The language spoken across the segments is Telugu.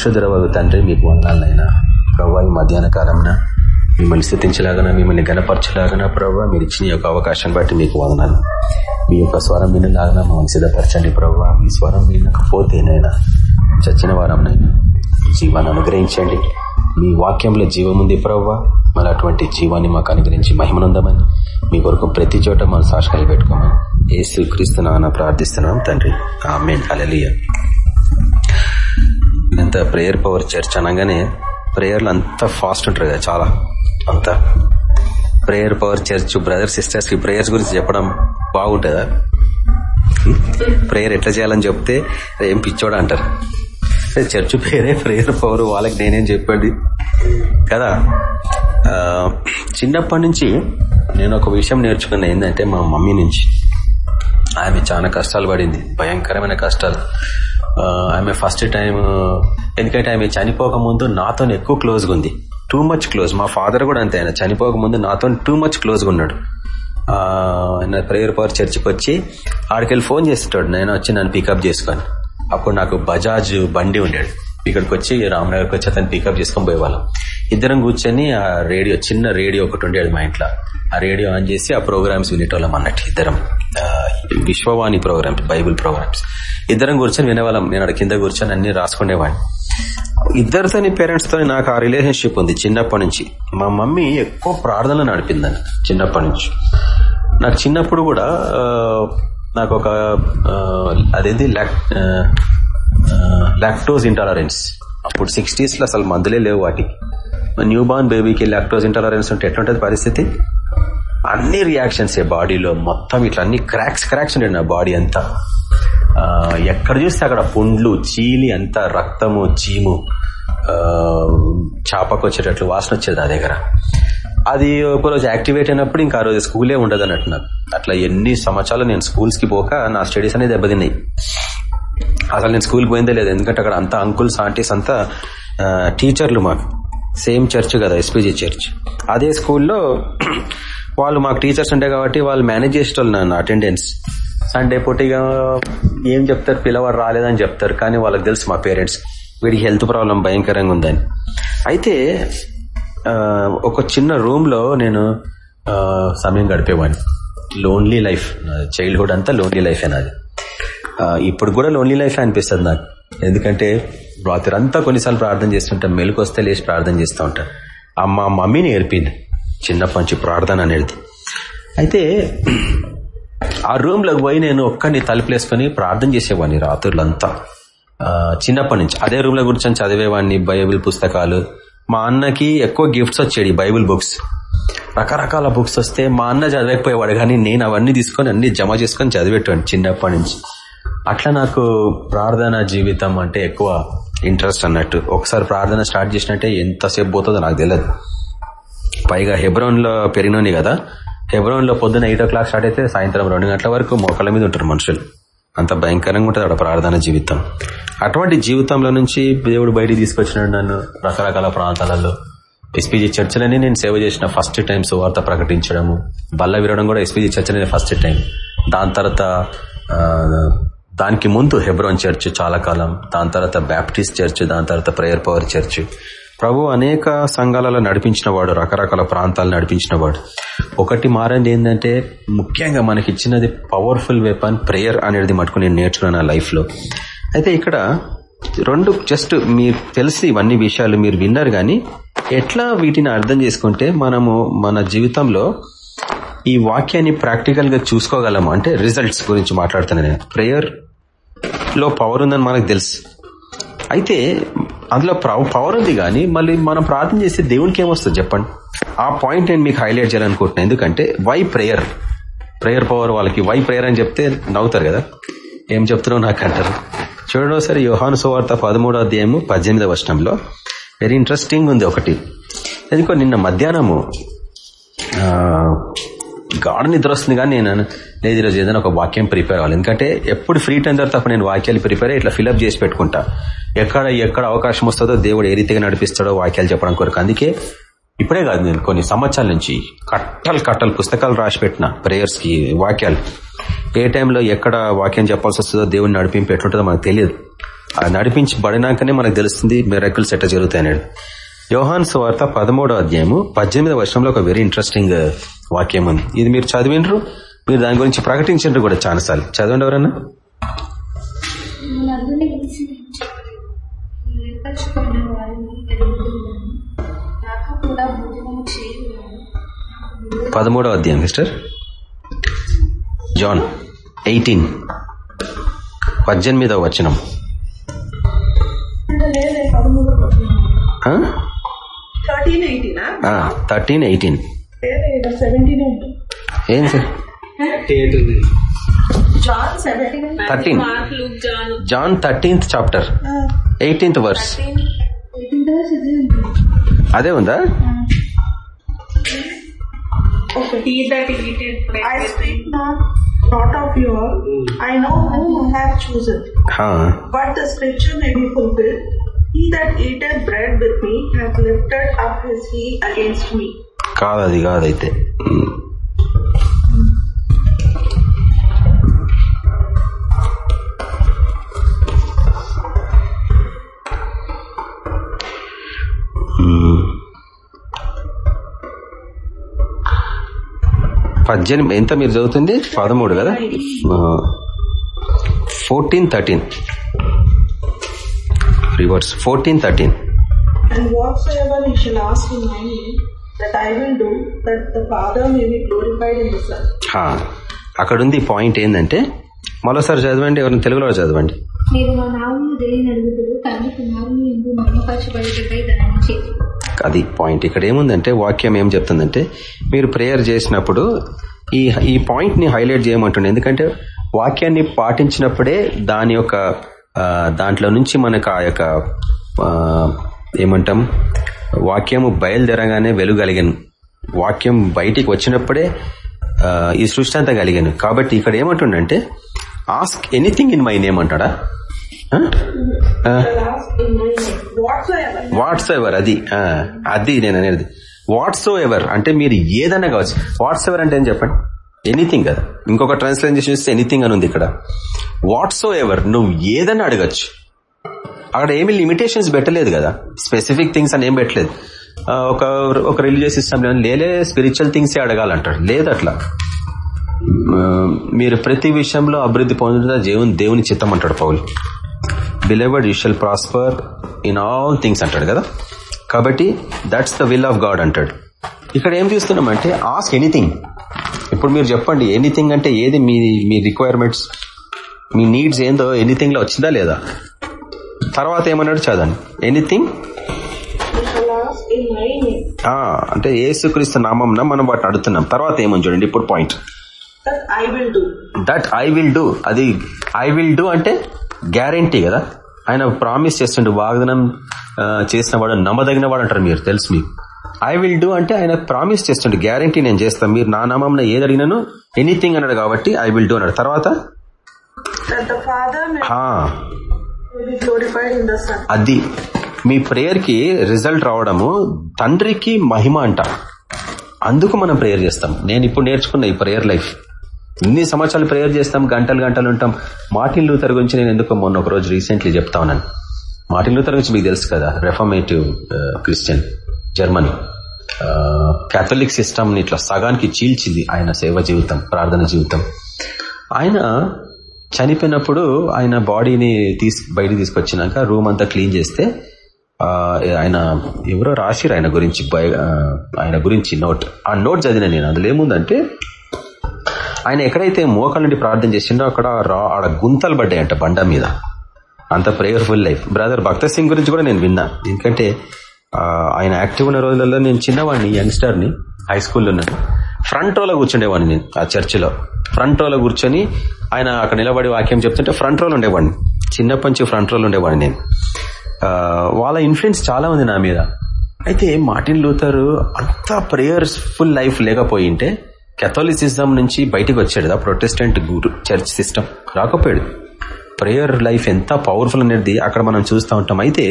పరిశుద్ధరవ తండ్రి మీకు వందాలైనా ప్రవ్వా ఈ మధ్యాహ్న కాలంన మిమ్మల్ని స్థితించలాగన మిమ్మల్ని గనపరచలాగన ప్రవ్వా మీరు ఇచ్చిన యొక్క అవకాశం బట్టి మీకు వదనాలు. మీ యొక్క స్వరం వినలాగన మమ్మల్ని సిద్ధపరచండి ప్రభావ మీ స్వరం వినకపోతేనైనా చచ్చిన వారంనైనా జీవాన్ని అనుగ్రహించండి. మీ వాక్యంలో జీవముంది ప్రవ్వా మరి అటువంటి జీవాన్ని మాకు అనుగ్రహించి మహిమనుందమని మీ కొరకు ప్రతి చోట మనం సాక్షాలు పెట్టుకోమని ఏసు క్రీస్తున్నా ప్రార్థిస్తున్నాం తండ్రి. ఆమెన్. అలలియ ఇంత ప్రేయర్ పవర్ చర్చ్ అనగానే ప్రేయర్లు అంతా ఫాస్ట్ ఉంటారు కదా చాలా. అంతా. ప్రేయర్ పవర్ చర్చ్ బ్రదర్ సిస్టర్స్కి ప్రేయర్స్ గురించి చెప్పడం బాగుంటుందా? ప్రేయర్ ఎట్లా చేయాలని చెప్తే ఏం పిచ్చోడా అంటారు. చర్చ్ పేరే ప్రేయర్ పవర్ వాళ్ళకి నేనేం చెప్పండి? కదా? చిన్నప్పటి నుంచి నేను ఒక విషయం నేర్చుకున్న ఏంటంటే మా మమ్మీ నుంచి. ఆమె చాలా కష్టాలు పడింది భయంకరమైన కష్టాలు. ఆమె ఫస్ట్ టైం ఎందుకంటే ఆమె చనిపోక ముందు నాతో ఎక్కువ క్లోజ్గా ఉంది. టూ మచ్ క్లోజ్ మా ఫాదర్ కూడా అంతే ఆయన. చనిపోక ముందు నాతో టూ మచ్ క్లోజ్గా ఉన్నాడు. ఆయన ప్రేయర్ పవర్ చర్చికి వచ్చి ఆడికెళ్ళి ఫోన్ చేస్తాడు నేను వచ్చి నన్ను పికప్ చేసుకొని. అప్పుడు నాకు బజాజ్ బండి ఉండేది. ఇక్కడికి వచ్చి రామనగర్కి వచ్చి అతను పికప్ చేసుకొని పోయేవాళ్ళం. ఇద్దరం కూర్చొని ఆ రేడియో చిన్న రేడియో ఒకటి ఉండేది మా ఇంట్లో. ఆ రేడియో ఆన్ చేసి ఆ ప్రోగ్రామ్స్ వినేటోళ్ళం అన్నట్టు ఇద్దరం. Vishwavani programmes Bible programmes. ఇద్దరం కూర్చొని వినేవాళ్ళం. నేను అక్కడ కింద కూర్చొని అన్ని రాసుకునేవాడిని. ఇద్దరితోని పేరెంట్స్తో నాకు ఆ రిలేషన్షిప్ ఉంది చిన్నప్పటి నుంచి. మా మమ్మీ ఎక్కువ ప్రార్థనలు నడిపిందని చిన్నప్పటి నుంచి. నాకు చిన్నప్పుడు కూడా నాకు ఒక అదేంటి లాక్టోజ్ ఇంటాలరెన్స్. అప్పుడు సిక్స్టీస్లో అసలు మందులే లేవు వాటికి. న్యూ బార్న్ బేబీకి లాక్టోజ్ ఇంటాలరెన్స్ ఉంటే ఎట్లుంటది పరిస్థితి? అన్ని రియాక్షన్స్ బాడీలో మొత్తం ఇట్లా అన్ని క్రాక్స్ క్రాక్స్ ఉండే నా బాడీ అంతా. ఎక్కడ చూస్తే అక్కడ పుండ్లు చీలి అంతా రక్తము చీము చాపకు వచ్చేటట్లు వాసన వచ్చేది ఆ దగ్గర. అది ఒకరోజు యాక్టివేట్ అయినప్పుడు ఇంకా ఆ రోజు స్కూలే ఉండదు అన్నట్టు నాకు. అట్లా ఎన్ని సంవత్సరాలు నేను స్కూల్స్కి పోక నా స్టడీస్ అనేది దెబ్బతిన్నాయి. అసలు నేను స్కూల్ పోయిందే లేదు ఎందుకంటే అక్కడ అంతా అంకుల్స్ ఆంటీస్ అంతా టీచర్లు మాకు. సేమ్ చర్చ్ కదా ఎస్పీజీ చర్చ్. అదే స్కూల్లో వాళ్ళు మాకు టీచర్స్ ఉండే కాబట్టి వాళ్ళు మేనేజ్ చేసేటోళ్ళు నన్ను అటెండెన్స్ సండే పూటిగా ఏం చెప్తారు పిల్లవాడు రాలేదని చెప్తారు కానీ వాళ్ళకి తెలుసు మా పేరెంట్స్. వీడికి హెల్త్ ప్రాబ్లం భయంకరంగా ఉందని. అయితే ఒక చిన్న రూమ్లో నేను సమయం గడిపేవాడిని. లోన్లీ లైఫ్ చైల్డ్హుడ్ అంతా లోన్లీ లైఫ్ నాది. ఇప్పుడు కూడా లోన్లీ లైఫ్ అనిపిస్తుంది నాకు. ఎందుకంటే రాత్రంతా కొన్నిసార్లు ప్రార్థన చేస్తుంటాను మెలకు వస్తే లేచి ప్రార్థన చేస్తూ ఉంటాను అమ్మ మమ్మీ నేర్పింది చిన్నప్పటి నుంచి ప్రార్థన అనేది. అయితే ఆ రూమ్లోకి పోయి నేను ఒక్కడిని తలుపులేసుకొని ప్రార్థన చేసేవాడిని రాత్రులంతా. చిన్నప్పటి నుంచి. అదే రూమ్లో కూర్చొని చదివేవాడిని బైబిల్ పుస్తకాలు. మా అన్నకి ఎక్కువ గిఫ్ట్స్ వచ్చేది బైబిల్ బుక్స్. రకరకాల బుక్స్ వస్తే మా అన్న చదవకపోయేవాడు కానీ నేను అవన్నీ తీసుకొని అన్ని జమ చేసుకొని చదివేటాను చిన్నప్పటి నుంచి. అట్లా నాకు ప్రార్థన జీవితం అంటే ఎక్కువ ఇంట్రెస్ట్ అన్నట్టు. ఒకసారి ప్రార్థన స్టార్ట్ చేసినట్టే ఎంతసేపు పోతుందో నాకు తెలియదు పైగా హెబ్రోన్లో పెరిగినోని కదా హెబ్రోన్లో పొద్దున్న ఎయిట్ ఓ క్లాక్ స్టార్ట్ అయితే సాయంత్రం రెండు గంటల వరకు మొక్కల మీద ఉంటారు మనుషులు. అంత భయంకరంగా ఉంటుంది అక్కడ ప్రార్థన జీవితం. అటువంటి జీవితంలో నుంచి దేవుడు బయటికి తీసుకొచ్చినాడు నన్ను రకరకాల ప్రాంతాలలో. ఎస్పీజీ చర్చలని నేను సేవ చేసిన ఫస్ట్ టైం సువార్త ప్రకటించడము బల్ల విరవడం కూడా ఎస్పీజీ చర్చలనే ఫస్ట్ టైం. దాని తర్వాత దానికి ముందు హెబ్రోన్ చర్చ్ చాలా కాలం దాని తర్వాత బ్యాప్టిస్ట్ చర్చ్ దాని తర్వాత ప్రేయర్ పవర్ చర్చ్. ప్రభు అనేక సంఘాలలో నడిపించిన వాడు రకరకాల ప్రాంతాలు నడిపించిన వాడు. ఒకటి మారింది ఏంటంటే ముఖ్యంగా మనకి ఇచ్చినది పవర్ఫుల్ వెపన్ ప్రేయర్ అనేది మటుకు నేను నేర్చుకున్నాను లైఫ్లో అయితే ఇక్కడ రెండు జస్ట్ మీరు తెలిసి ఇవన్నీ విషయాలు మీరు విన్నారు కానీ ఎట్లా వీటిని అర్థం చేసుకుంటే మనము మన జీవితంలో ఈ వాక్యాన్ని ప్రాక్టికల్గా చూసుకోగలము? అంటే రిజల్ట్స్ గురించి మాట్లాడుతున్నాను నేను. ప్రేయర్లో పవర్ ఉందని మనకు తెలుసు. అయితే అందులో పవర్ ఉంది కానీ మళ్ళీ మనం ప్రార్థన చేస్తే దేవునికి ఏమొస్తుంది చెప్పండి? ఆ పాయింట్ నేను మీకు హైలైట్ చేయాలనుకుంటున్నాను ఎందుకంటే వై ప్రేయర్ ప్రేయర్ పవర్ వాళ్ళకి. వై ప్రేయర్ అని చెప్తే నవ్వుతారు కదా? ఏం చెప్తున్నావు నాకు అంటారు చూడండి ఒకసారి యోహాను సువార్త పదమూడో అధ్యాయము పద్దెనిమిదవ వర్షంలో వెరీ ఇంట్రెస్టింగ్ ఉంది ఒకటి. ఎందుకో నిన్న మధ్యాహ్నము గాఢ నిద్ర వస్తుంది కానీ నేను లేదు ఈరోజు ఏదైనా ఒక వాక్యం ప్రిపేర్ అవ్వాలి. ఎందుకంటే ఎప్పుడు ఫ్రీ టైం తర్వాత నేను వాక్యాలు ప్రిపేర్ ఇట్లా ఫిల్అప్ చేసి పెట్టుకుంటా. ఎక్కడ ఎక్కడ అవకాశం వస్తుందో దేవుడు ఏ రీతిగా నడిపిస్తాడో వాక్యాలు చెప్పడం కొరకు. అందుకే ఇప్పుడే కాదు నేను కొన్ని సంవత్సరాల నుంచి కట్టలు కట్టలు పుస్తకాలు రాసి పెట్టిన ప్రేయర్స్కి వాక్యాలు. ఏ టైంలో ఎక్కడ వాక్యం చెప్పాల్సి వస్తుందో దేవుడిని నడిపింపు ఎట్లుంటుందో మనకు తెలియదు. ఆ నడిపించబడినాకనే మనకు తెలుస్తుంది మెరకుల్స్ ఎట్లా జరుగుతాయి అనేది. యోహాన్ సువార్త పదమూడో అధ్యాయము పద్దెనిమిదో వర్షంలో ఒక వెరీ ఇంట్రెస్టింగ్ వాక్యం ఉంది. ఇది మీరు చదివినరు మీరు దాని గురించి ప్రకటించారు కూడా చాలాసార్లు చదవండి ఎవరన్నా? మనందరినీ కలిసి ఏర్పరచుకున్న వారిని ఎరుగుతున్నాను నాకు కూడా భోజనం చేయువారు పదమూడో అధ్యాయం సిస్టర్ జాన్ ఎయిటీన్ పద్దెనిమిదవ వచనం థర్టీన్ ఎయిటీనా థర్టీన్ ఎయిటీన్ సెవెంటీన్ ఉంటుంది ఏం sir John seventeen thirteen Mark Luke John John thirteenth chapter eighteenth verse eighteen days ఇదే ఉంటుంది అదే ఉందా he that eateth bread I with speak not not of your I know whom I have chosen హా. but the scripture may be fulfilled కాదది కాదైతే. పద్దెనిమిది ఎంత మీరు చదువుతుంది? పదమూడు కదా? Fourteen thirteen. Reverse fourteen thirteen and whatsoever he shall ask in my name that I will do that the Father may be glorified in the Son. హా. అక్కడ ఉంది పాయింట్ ఏంటంటే మరోసారి చదవండి ఎవరిని తెలుగులో చదవండి. మీరు మా దేని తండ్రి కుమారుని అది పాయింట్ ఇక్కడ ఏముందంటే వాక్యం ఏం చెప్తుందంటే మీరు ప్రేయర్ చేసినప్పుడు ఈ ఈ పాయింట్ని హైలైట్ చేయమంటుండే. ఎందుకంటే వాక్యాన్ని పాటించినప్పుడే దాని యొక్క దాంట్లో నుంచి మనకు ఆ యొక్క ఏమంటాం వాక్యము బయలుదేరగానే వెలుగలిగాను వాక్యం బయటికి వచ్చినప్పుడే ఈ సృష్టి అంతా కలిగాను. కాబట్టి ఇక్కడ ఏమంటుండంటే ask anything in my name అంటాడా? వాట్స్ ఎవర్ అది. అది నేను అనేది. వాట్స్ ఎవర్ అంటే మీరు ఏదన్నా కావచ్చు. వాట్స్ ఎవర్ అంటే ఏం చెప్పండి? ఎనీథింగ్ కదా. ఇంకొక ట్రాన్స్లేషన్ చేస్తే ఎనీథింగ్ అని ఉంది ఇక్కడ. వాట్సో ఎవర్ నువ్వు ఏదని అడగచ్చు. అక్కడ ఏమి లిమిటేషన్స్ పెట్టలేదు కదా. స్పెసిఫిక్ థింగ్స్ అని ఏం పెట్టలేదు. ఒక ఒక రిలీజియస్ సిస్టమ్ లేలే స్పిరిచువల్ థింగ్స్ అడగాలంటాడు. లేదు అట్లా. మీరు ప్రతి విషయంలో అభివృద్ధి పొందుతున్న దేవుని దేవుని చిత్తం అంటాడు Paul. Beloved you shall prosper in all things అంటాడు కదా. కాబట్టి that's the will of God అంటాడు. ఇక్కడ ఏం చూస్తున్నామంటే ఆస్క్ ఎనీథింగ్ ఇప్పుడు మీరు చెప్పండి ఎనీథింగ్ అంటే ఏది మీ మీ రిక్వైర్మెంట్స్ మీ నీడ్స్ ఏందో ఎనీథింగ్లో వచ్చిందా లేదా? తర్వాత ఏమన్నాడు చదవండి. ఎనీథింగ్ అంటే ఏసుక్రీస్తు నామం మనం వాటిని అడుగుతున్నాం. తర్వాత ఏమని చూడండి ఇప్పుడు point that I will do అది ఐ విల్ డూ అంటే గ్యారంటీ కదా? ఆయన ప్రామిస్ చేస్తుండే వాగ్దానం చేసిన వాడు నమ్మదగిన వాడు అంటారు మీరు తెలుసు మీకు. ఐ విల్ డూ అంటే ఆయన ప్రామిస్ చేస్తుండే గ్యారంటీ నేను చేస్తాను మీరు నా నామం ఏది అడిగినాను ఎనీథింగ్ అన్నాడు కాబట్టి ఐ విల్ డూ అన్నాడు. తర్వాత? అది మీ ప్రేయర్కి రిజల్ట్ రావడము తండ్రికి మహిమ అంట. అందుకు మనం ప్రేయర్ చేస్తాం. నేను ఇప్పుడు నేర్చుకున్న ఈ ప్రేయర్ లైఫ్ ఇన్ని సంవత్సరాలు ప్రేయర్ చేస్తాం గంటలు గంటలు ఉంటాం. మార్టిన్ లూథర్ గురించి నేను ఎందుకు మొన్న ఒక రోజు రీసెంట్లీ చెప్తా ఉన్నాను. మార్టిన్ లూథర్ గురించి మీకు తెలుసు కదా రెఫర్మేటివ్ క్రిస్టియన్ జర్మనీ. కేథలిక్ సిస్టమ్ని ఇట్లా సగానికి చీల్చింది ఆయన సేవ జీవితం ప్రార్థన జీవితం. ఆయన చనిపోయినప్పుడు ఆయన బాడీని తీసి బయట తీసుకొచ్చినాక రూమ్ అంతా క్లీన్ చేస్తే ఆయన ఎవరో రాసిరు ఆయన గురించి ఆయన గురించి నోట్. ఆ నోట్ చదివిన నేను. అందులో ఏముందంటే ఆయన ఎక్కడైతే మోకాల నుండి ప్రార్థన చేసిండో అక్కడ రా ఆడ గుంతలు పడ్డాయంట బండ మీద. అంత prayerful life brother Bakht Singh గురించి కూడా నేను విన్నా. ఎందుకంటే ఆయన యాక్టివ్ ఉన్న రోజులలో నేను చిన్నవాడిని యంగ్స్టర్ని హై స్కూల్లో ఉన్నాను ఫ్రంట్ రోలో కూర్చుండేవాడిని నేను ఆ చర్చిలో ఫ్రంట్ రోలో కూర్చొని ఆయన అక్కడ నిలబడి వాక్యం చెప్తుంటే ఫ్రంట్ రోల్ ఉండేవాడిని. చిన్నప్పటి నుంచి ఫ్రంట్ రోల్ ఉండేవాడిని నేను. వాళ్ళ ఇన్ఫ్లుయెన్స్ చాలా ఉంది నా మీద. అయితే మార్టిన్ లూథర్ అంత ప్రేయర్స్ ఫుల్ లైఫ్ లేకపోయింటే కెథోలిసిజం నుంచి బయటికి వచ్చాడు. ఆ ప్రొటెస్టెంట్ గురు చర్చ్ సిస్టమ్ రాకపోయాడు. ప్రేయర్ లైఫ్ ఎంత పవర్ఫుల్ అనేది అక్కడ మనం చూస్తూ ఉంటాం. అయితే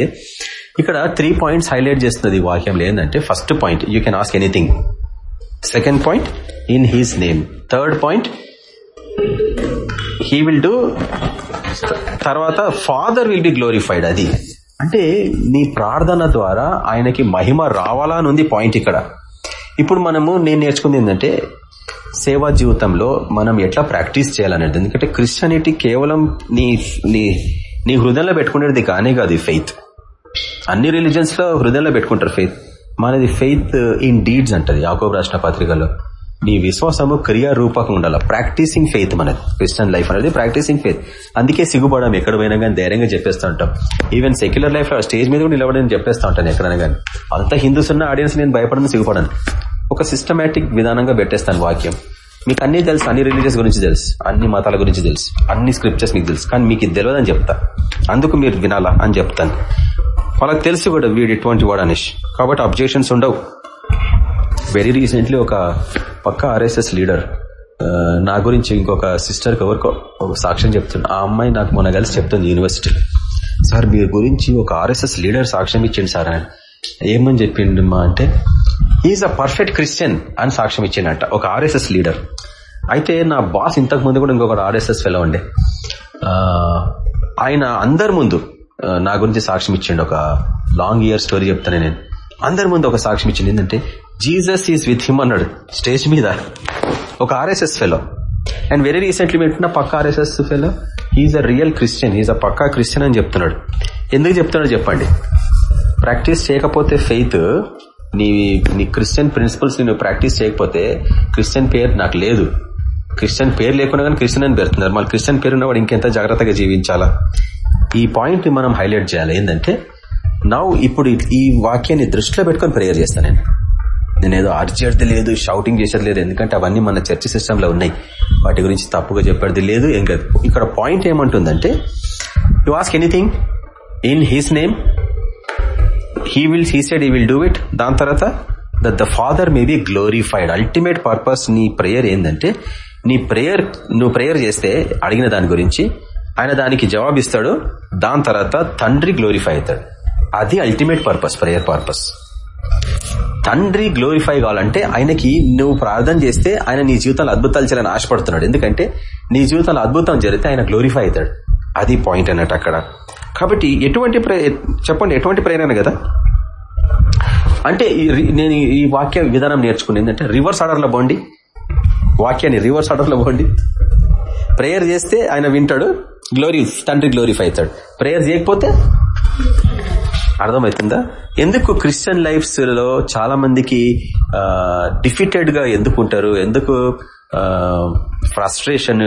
ఇక్కడ త్రీ పాయింట్స్ హైలైట్ చేస్తున్నది వాక్యం వాక్యంలో ఏంటంటే first point you can ask anything second point in his name third point he will do తర్వాత ఫాదర్ విల్ బి గ్లోరిఫైడ్ అది. అంటే నీ ప్రార్థన ద్వారా ఆయనకి మహిమ రావాలా అని ఉంది పాయింట్ ఇక్కడ. ఇప్పుడు మనము నేను నేర్చుకుంది ఏంటంటే సేవా జీవితంలో మనం ఎట్లా ప్రాక్టీస్ చేయాలనేది. ఎందుకంటే క్రిస్టియానిటీ కేవలం నీ నీ నీ హృదయంలో పెట్టుకునేది కానీ కాదు ఫెయిత్ అన్ని రిలీజన్స్లో హృదయంలో పెట్టుకుంటారు ఫెయిత్ మనది ఫెయిత్ ఇన్ డీడ్స్ అంటది యాకోబ్ రాష్ట్ర పత్రికలో. నీ విశ్వాసము క్రియారూపకంగా ఉండాలి. ప్రాక్టీసింగ్ ఫెయిత్ మనది. క్రిస్టియన్ లైఫ్ అనేది ప్రాక్టీసింగ్ ఫెయిత్ అందుకే సిగ్గుపడడం ఎక్కడ పోయినా కానీ ధైర్యంగా చెప్పేస్తూ ఉంటాం. ఈవెన్ సెక్యులర్ లైఫ్లో స్టేజ్ మీద కూడా నిలబడి చెప్పేస్తూ ఉంటాను ఎక్కడైనా కానీ అంత హిందూస్ ఉన్న ఆడియన్స్ నేను భయపడను సిగ్గుపడను. ఒక సిస్టమేటిక్ విధానంగా పెట్టేస్తాను వాక్యం. మీకు అన్ని తెలుసు అన్ని రిలీజియస్ గురించి తెలుసు అన్ని మతాల గురించి తెలుసు అన్ని స్క్రిప్చర్స్ మీకు తెలుసు. కానీ మీకు ఇది తెలియదని చెప్తా. అందుకు మీరు వినాలా అని చెప్తాను. వాళ్ళకి తెలుసు కూడా వీడు ఎటువంటి వాడు అనేసి కాబట్టి అబ్జెక్షన్స్ ఉండవు. వెరీ రీసెంట్లీ ఒక పక్క ఆర్ఎస్ఎస్ లీడర్ నా గురించి ఇంకొక సిస్టర్కి ఎవరికో ఒక సాక్ష్యం చెప్తుంది ఆ అమ్మాయి నాకు మొన్న కలిసి చెప్తుంది యూనివర్సిటీలో సార్ మీ గురించి ఒక ఆర్ఎస్ఎస్ లీడర్ సాక్ష్యం ఇచ్చింది సార్ అని. ఏమని చెప్పిండు మా అంటే ఈజ్ అ పర్ఫెక్ట్ క్రిస్టియన్ అని సాక్ష్యం ఇచ్చిందంట ఒక ఆర్ఎస్ఎస్ లీడర్ అయితే నా బాస్ ఇంతకు ముందు కూడా ఇంకొక ఆర్ఎస్ఎస్ ఫెలో ఉండే. ఆయన అందరి ముందు నా గురించి సాక్ష్యం ఇచ్చిండు. ఒక లాంగ్ ఇయర్ స్టోరీ చెప్తాను నేను. అందరి ముందు ఒక సాక్ష్యం ఇచ్చింది ఏంటంటే జీసస్ ఈజ్ విత్ హిమ్ అన్నాడు. స్టేజ్ మీద. ఒక RSS fellow and very recently పెట్టిన పక్క RSS fellow he's a real Christian he's a Pakka Christian అని చెప్తున్నాడు. ఎందుకు చెప్తున్నాడు చెప్పండి. ప్రాక్టీస్ చేయకపోతే ఫెయిత్ నీ నీ క్రిస్టియన్ ప్రిన్సిపల్స్ నువ్వు ప్రాక్టీస్ చేయకపోతే క్రిస్టియన్ పేరు నాకు లేదు. క్రిస్టియన్ పేరు లేకుండా కానీ క్రిస్టియన్ అని పెడుతున్నారు. మళ్ళీ క్రిస్టియన్ పేరు ఉన్నవాడు ఇంకెంత జాగ్రత్తగా జీవించాలా? ఈ పాయింట్ని మనం హైలైట్ చేయాలి. ఏంటంటే నా ఇప్పుడు ఈ వాక్యాన్ని దృష్టిలో పెట్టుకొని ప్రేయర్ చేస్తాను నేను. నేను ఏదో అరిచేది లేదు షౌటింగ్ చేసేది లేదు. ఎందుకంటే అవన్నీ మన చర్చ సిస్టమ్లో ఉన్నాయి. వాటి గురించి తప్పుగా చెప్పేది లేదు ఇంకా ఇక్కడ పాయింట్ ఏమంటుందంటే you ask anything in his name he will he said he will do it దాని తర్వాత that the father may be glorified ultimate purpose నీ ప్రేయర్ ఏంటంటే నీ ప్రేయర్ నువ్వు ప్రేయర్ చేస్తే అడిగిన దాని గురించి ఆయన దానికి జవాబిస్తాడు దాని తర్వాత తండ్రి గ్లోరిఫై అవుతాడు. అది అల్టిమేట్ పర్పస్ ప్రేయర్ పర్పస్ తండ్రి గ్లోరిఫై కావాలంటే ఆయనకి నువ్వు ప్రార్థన చేస్తే ఆయన నీ జీవితంలో అద్భుతాలు చేయాలని ఆశపడుతున్నాడు. ఎందుకంటే నీ జీవితంలో అద్భుతం జరిగితే ఆయన గ్లోరిఫై అవుతాడు. అది పాయింట్ అన్నట్టు అక్కడ. కాబట్టి ఎటువంటి చెప్పండి ఎటువంటి ప్రేరణ కదా? అంటే నేను ఈ- వాక్య విధానం నేర్చుకుని ఏంటంటే రివర్స్ ఆర్డర్లో పోండి. వాక్యాన్ని రివర్స్ ఆర్డర్లో బోండి పోండి. ప్రేయర్ చేస్తే ఆయన వింటాడు. గ్లోరీ తండ్రి గ్లోరిఫై అవుతాడు ప్రేయర్ చేయకపోతే అర్థమవుతుందా? ఎందుకు క్రిస్టియన్ లైఫ్స్లో చాలా మందికి డిఫిటెడ్గా ఎందుకు ఉంటారు? ఎందుకు ఫ్రస్ట్రేషన్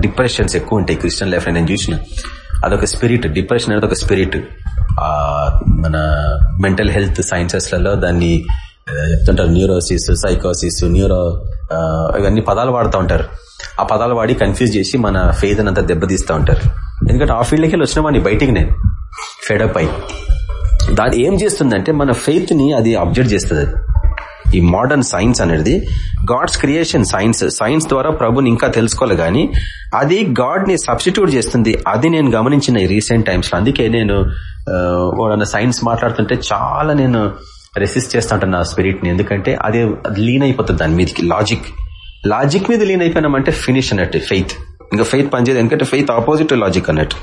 డిప్రెషన్స్ ఎక్కువ ఉంటాయి క్రిస్టియన్ లైఫ్ నేను చూసిన అదొక స్పిరిట్ డిప్రెషన్ అనేది ఒక స్పిరిట్ మన మెంటల్ హెల్త్ సైన్సెస్లలో దాన్ని చెప్తుంటారు న్యూరోసిస్ సైకోసిస్ న్యూరో ఇవన్నీ పదాలు వాడుతూ ఉంటారు. ఆ పదాలు వాడి కన్ఫ్యూజ్ చేసి మన ఫెయిత్ అంతా దెబ్బతీస్తూ ఉంటారు. ఎందుకంటే ఆ ఫీల్డ్కి వెళ్ళి వచ్చిన వాడిని బయటికి నేను ఫెడప్ అయి దాని ఏం చేస్తుందంటే మన ఫెయిత్ని అది అబ్జర్వ్ చేస్తుంది అది. ఈ మోడర్న్ సైన్స్ అనేది గాడ్స్ క్రియేషన్ సైన్స్ సైన్స్ ద్వారా ప్రభుని ఇంకా తెలుసుకోవాలి కానీ అది గాడ్ని సబ్స్టిట్యూట్ చేస్తుంది. అది నేను గమనించిన ఈ రీసెంట్ టైమ్స్లో. అందుకే నేను వాడన్న సైన్స్ మాట్లాడుతుంటే చాలా నేను రెసిస్ట్ చేస్తా ఉంటాను నా స్పిరిట్ని. ఎందుకంటే అది లీన్ అయిపోతుంది దాని మీదకి లాజిక్ లాజిక్ మీద లీన్ అయిపోయినామంటే ఫినిష్ అన్నట్టు ఫెయిత్ ఇంకా ఫెయిత్ పనిచేయదు ఎందుకంటే ఫెయిత్ ఆపోజిట్ లాజిక్ అన్నట్టు.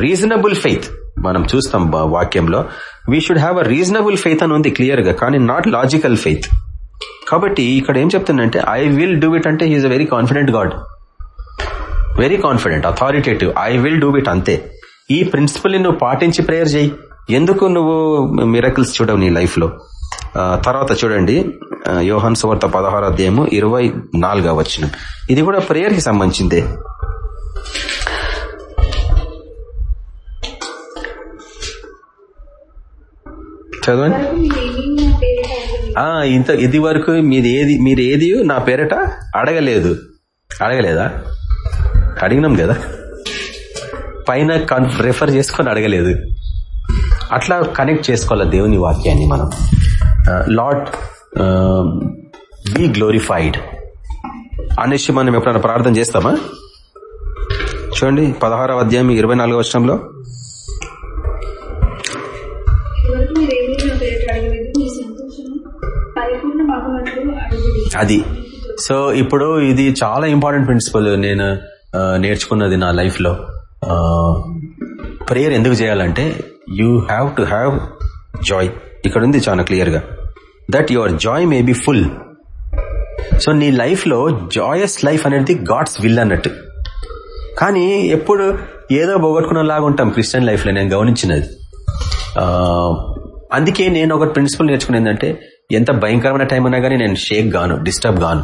రీజనబుల్ ఫెయిత్ మనం చూస్తాం వాక్యంలో we should have a reasonable faith అని ఉంది క్లియర్గా కానీ నాట్ లాజికల్ ఫెయిత్ కాబట్టి ఇక్కడ ఏం చెప్తుందంటే ఐ విల్ డూ ఇట్ అంటే he's a very confident God very confident authoritative I will do it అంతే. ఈ ప్రిన్సిపల్ నువ్వు పాటించి ప్రేయర్ చేయి. ఎందుకు నువ్వు మిరకల్స్ చూడవు నీ లైఫ్లో? తర్వాత చూడండి యోహన్ సువర్త సువార్త అధ్యాయము ఇరవై నాలుగవ వచ్చిన ఇది కూడా ప్రేయర్కి సంబంధించిందే. చదవండి. ఇంత ఇది వరకు మీది ఏది మీరు ఏది నా పేరట అడగలేదు. అడగలేదా? అడిగినాం కదా. పైన రెఫర్ చేసుకొని అడగలేదు. అట్లా కనెక్ట్ చేసుకోవాలి దేవుని వాక్యాన్ని మనం? లాట్ బీ గ్లోరిఫైడ్ అనేసి మనం ఎప్పుడైనా ప్రార్థన చేస్తామా? చూడండి పదహారవ అధ్యాయం ఇరవై నాలుగో వర్షంలో అది. సో ఇప్పుడు ఇది చాలా ఇంపార్టెంట్ ప్రిన్సిపల్ నేను ఆ, నేర్చుకున్నది నా లైఫ్లో. ప్రేయర్ ఎందుకు చేయాలంటే you have to have joy ఇక్కడ ఉంది చాలా క్లియర్గా that your joy may be full so నీ లైఫ్లో జాయస్ లైఫ్ అనేది గాడ్స్ విల్ అన్నట్టు. కానీ ఎప్పుడు ఏదో పోగొట్టుకున్న లాగా ఉంటాం క్రిస్టియన్ లైఫ్లో నేను గమనించినది. అందుకే నేను ఒక ప్రిన్సిపల్ నేర్చుకునేది ఏంటంటే ఎంత భయంకరమైన టైం ఉన్నా కానీ నేను షేక్ గాను డిస్టర్బ్ గాను.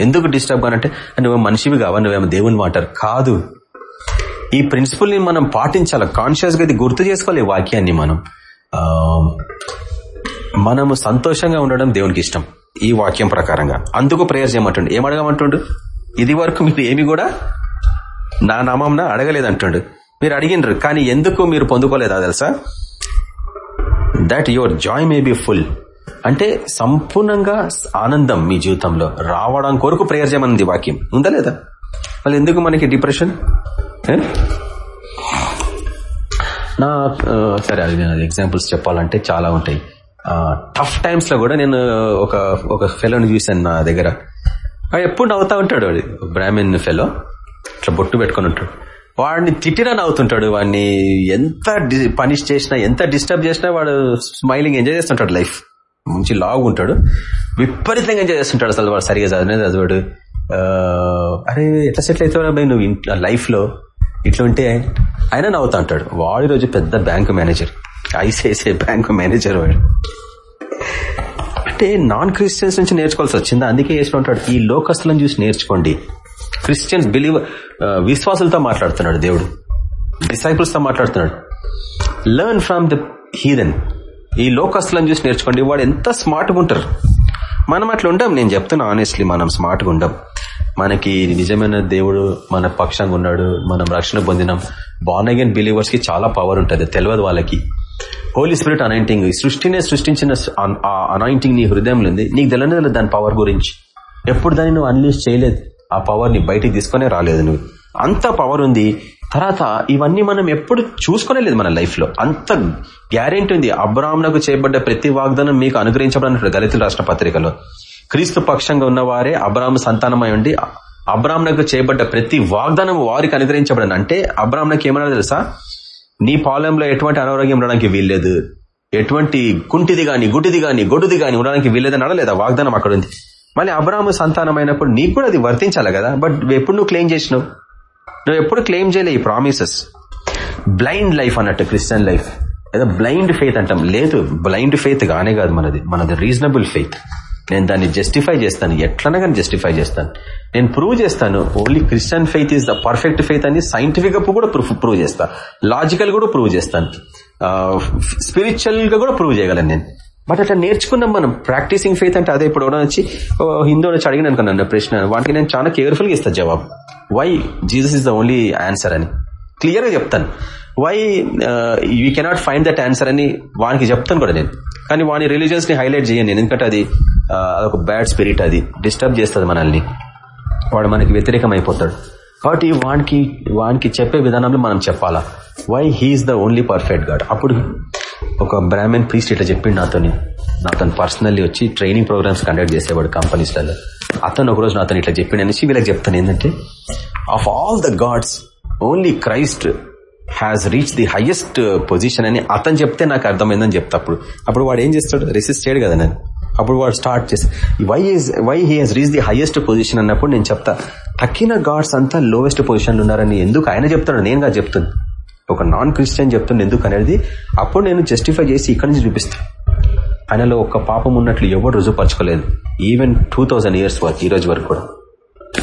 ఎందుకు డిస్టర్బ్ గాను అంటే నువ్వు మనిషివి కావా నువ్వేమో దేవుని మాటారు కాదు. ఈ ప్రిన్సిపల్ని మనం పాటించాలి? కాన్షియస్గా ఇది గుర్తు చేసుకోవాలి వాక్యాన్ని మనం. మనము సంతోషంగా ఉండడం దేవునికి ఇష్టం ఈ వాక్యం ప్రకారంగా. అందుకు ప్రేయర్ చేయమంటుండు. ఏం అడగమంటుండు? ఇది వరకు మీరు ఏమి కూడా నా నామంన అడగలేదంటుండు. మీరు అడిగినరు కానీ ఎందుకు మీరు పొందుకోలేదా తెలుసా? That your joy may be full అంటే సంపూర్ణంగా ఆనందం మీ జీవితంలో రావడం కొరకు ప్రేయర్ చేయమన్నది వాక్యం. ఉందా లేదా? వాళ్ళు ఎందుకు మనకి డిప్రెషన్ నా సరే అది నేను ఎగ్జాంపుల్స్ చెప్పాలంటే చాలా ఉంటాయి. టఫ్ టైమ్స్లో కూడా నేను ఒక ఒక ఫెలోని చూశాను నా దగ్గర. ఎప్పుడు నవ్వుతా ఉంటాడు వాడు. బ్రాహ్మణ్ ఫెలో ఇట్లా బొట్టు పెట్టుకొని ఉంటాడు. వాడిని తిట్టినా నవ్వుతుంటాడు. వాడిని ఎంత పనిష్ చేసినా ఎంత డిస్టర్బ్ చేసినా వాడు స్మైలింగ్ ఎంజాయ్ చేస్తుంటాడు లైఫ్ మంచి లాగు ఉంటాడు. విపరీతంగా ఎంజాయ్ చేస్తుంటాడు అసలు వాడు. సరిగా చదివినది చదివాడు. అరే ఎట్లా సెటిల్ అవుతావు నువ్వు? లైఫ్లో ఇట్లుంటే ఆయన నవ్వుతా అంటాడు. వాడి రోజు పెద్ద bank manager. ICICI bank manager వాడు. అంటే నాన్ క్రిస్టియన్స్ నుంచి నేర్చుకోవాల్సి వచ్చింది? అందుకే వేసి ఉంటాడు. ఈ లోకస్తులను చూసి నేర్చుకోండి. క్రిస్టియన్స్ బిలీవ్ విశ్వాసులతో మాట్లాడుతున్నాడు దేవుడు. డిసైపుల్స్తో మాట్లాడుతున్నాడు. లెర్న్ ఫ్రమ్ ద హీరన్ ఈ లోకస్తులను చూసి నేర్చుకోండి. వాడు ఎంత స్మార్ట్గా ఉంటారు. మనం అట్లా ఉండం నేను చెప్తున్నా ఆనెస్ట్లీ మనం స్మార్ట్గా ఉండం. మనకి నిజమైన దేవుడు మన పక్షంగా ఉన్నాడు మనం రక్షణ పొందినాం. బాన్ అగైన్ బిలీవర్స్కి చాలా పవర్ ఉంటుంది తెలియదు వాళ్ళకి. హోలీ స్పిరిట్ అనాయింటింగ్ సృష్టినే సృష్టించిన ఆ అనాయింటింగ్ నీ హృదయంలో ఉంది. నీకు తెలియదు దాని పవర్ గురించి. ఎప్పుడు దాన్ని నువ్వు అన్లీస్ చేయలేదు. ఆ పవర్ని బయటికి తీసుకునే రాలేదు నువ్వు. అంత పవర్ ఉంది. తర్వాత ఇవన్నీ మనం ఎప్పుడు చూసుకోలేదు మన లైఫ్లో. అంత గ్యారెంటీ ఉంది. అబ్రాహ్మణకు చేయబడ్డ ప్రతి వాగ్దానం మీకు అనుగ్రహించబడినట్లు దళితులు రాష్ట్ర పత్రికలో. క్రీస్తు పక్షంగా ఉన్నవారే అబ్రాహ్మ సంతానమై ఉండి అబ్రాహ్మణకు చేయబడ్డ ప్రతి వాగ్దానం వారికి అనుగ్రహించబడను అంటే అబ్రాహ్మణకి ఏమన్నా తెలుసా? నీ పాలెంలో ఎటువంటి అనారోగ్యం ఉండడానికి వీల్లేదు. ఎటువంటి కుంటిది గాని గుడిది గాని గొడ్డుది గాని ఉండడానికి వీల్లేదని అనలేదా? వాగ్దానం అక్కడ ఉంది. మళ్ళీ అబ్రాహ్మ సంతానమైనప్పుడు నీకు కూడా అది వర్తించాలి కదా? బట్ ఎప్పుడు నువ్వు క్లెయిమ్ చేసినావు? నువ్వు ఎప్పుడు క్లెయిమ్ చేయలే ఈ ప్రామిసెస్? బ్లైండ్ లైఫ్ అన్నట్టు క్రిస్టియన్ లైఫ్. ఏదో బ్లైండ్ ఫెయిత్ అంటాం. లేదు బ్లైండ్ ఫెయిత్ గానే కాదు మనది. మనది రీజనబుల్ ఫెయిత్. నేను దాన్ని జస్టిఫై చేస్తాను. ఎట్లన్నా కానీ జస్టిఫై చేస్తాను. నేను ప్రూవ్ చేస్తాను. Only Christian faith is the perfect faith అని సైంటిఫిక్గా కూడా ప్రూవ్ ప్రూవ్ చేస్తా. లాజికల్ కూడా ప్రూవ్ చేస్తాను. స్పిరిచువల్గా కూడా ప్రూవ్ చేయగలను నేను. బట్ అట్లా నేర్చుకున్నాం మనం. ప్రాక్టీసింగ్ ఫెయిత్ అంటే అదే. ఇప్పుడు వచ్చి ఓ హిందూ వచ్చి అడిగిన అనుకున్నాను ప్రశ్న. వాటికి నేను చాలా కేర్ఫుల్గా ఇస్తాను జవాబు. Why Jesus is the only answer అని. క్లియర్గా చెప్తాను. Why you cannot find that answer అని వానికి చెప్తాను కూడా నేను. కానీ వాని రిలీజియన్స్ని హైలైట్ చేయను నేను. ఎందుకంటే అది అదొక బ్యాడ్ స్పిరిట్ అది. డిస్టర్బ్ చేస్తుంది మనల్ని. వాడు మనకి వ్యతిరేకం అయిపోతాడు కాబట్టి వానికి వానికి చెప్పే విధానంలో మనం చెప్పాలా? Why he's the only perfect God అప్పుడు ఒక బ్రాహ్మణ్ ప్రీస్ట్ ఇట్లా చెప్పిండు నాతోని. నాతను పర్సనల్లీ వచ్చి ట్రైనింగ్ ప్రోగ్రామ్స్ కండక్ట్ చేసేవాడు కంపెనీస్లలో అతను ఒకరోజు నాతను ఇట్లా చెప్పిండు అనేసి వీళ్ళకి చెప్తాను. ఏంటంటే of all the gods only Christ has reach the highest position అని అతను చెప్తే నాకు అర్థమైందని చెప్తా అప్పుడు. అప్పుడు వాడు ఏం చేస్తాడు? రెసిస్ట్ చేయడు కదా నేను అప్పుడు వాడు స్టార్ట్ చేసి why is why he has reach the highest position అన్నప్పుడు నేను చెప్తా తక్కిన గాడ్స్ అంతా లోవెస్ట్ పొజిషన్ ఉన్నారని ఎందుకు ఆయన చెప్తాడు నేనుగా చెప్తుంది. ఒక నాన్ క్రిస్టియన్ చెప్తుంది ఎందుకు అనేది అప్పుడు నేను జస్టిఫై చేసి ఇక్కడి నుంచి చూపిస్తాను ఆయనలో ఒక్క పాపం ఉన్నట్లు ఎవరు రుజుపరచుకోలేదు ఈవెన్ టూ ఇయర్స్ వరకు ఈ రోజు వరకు కూడా.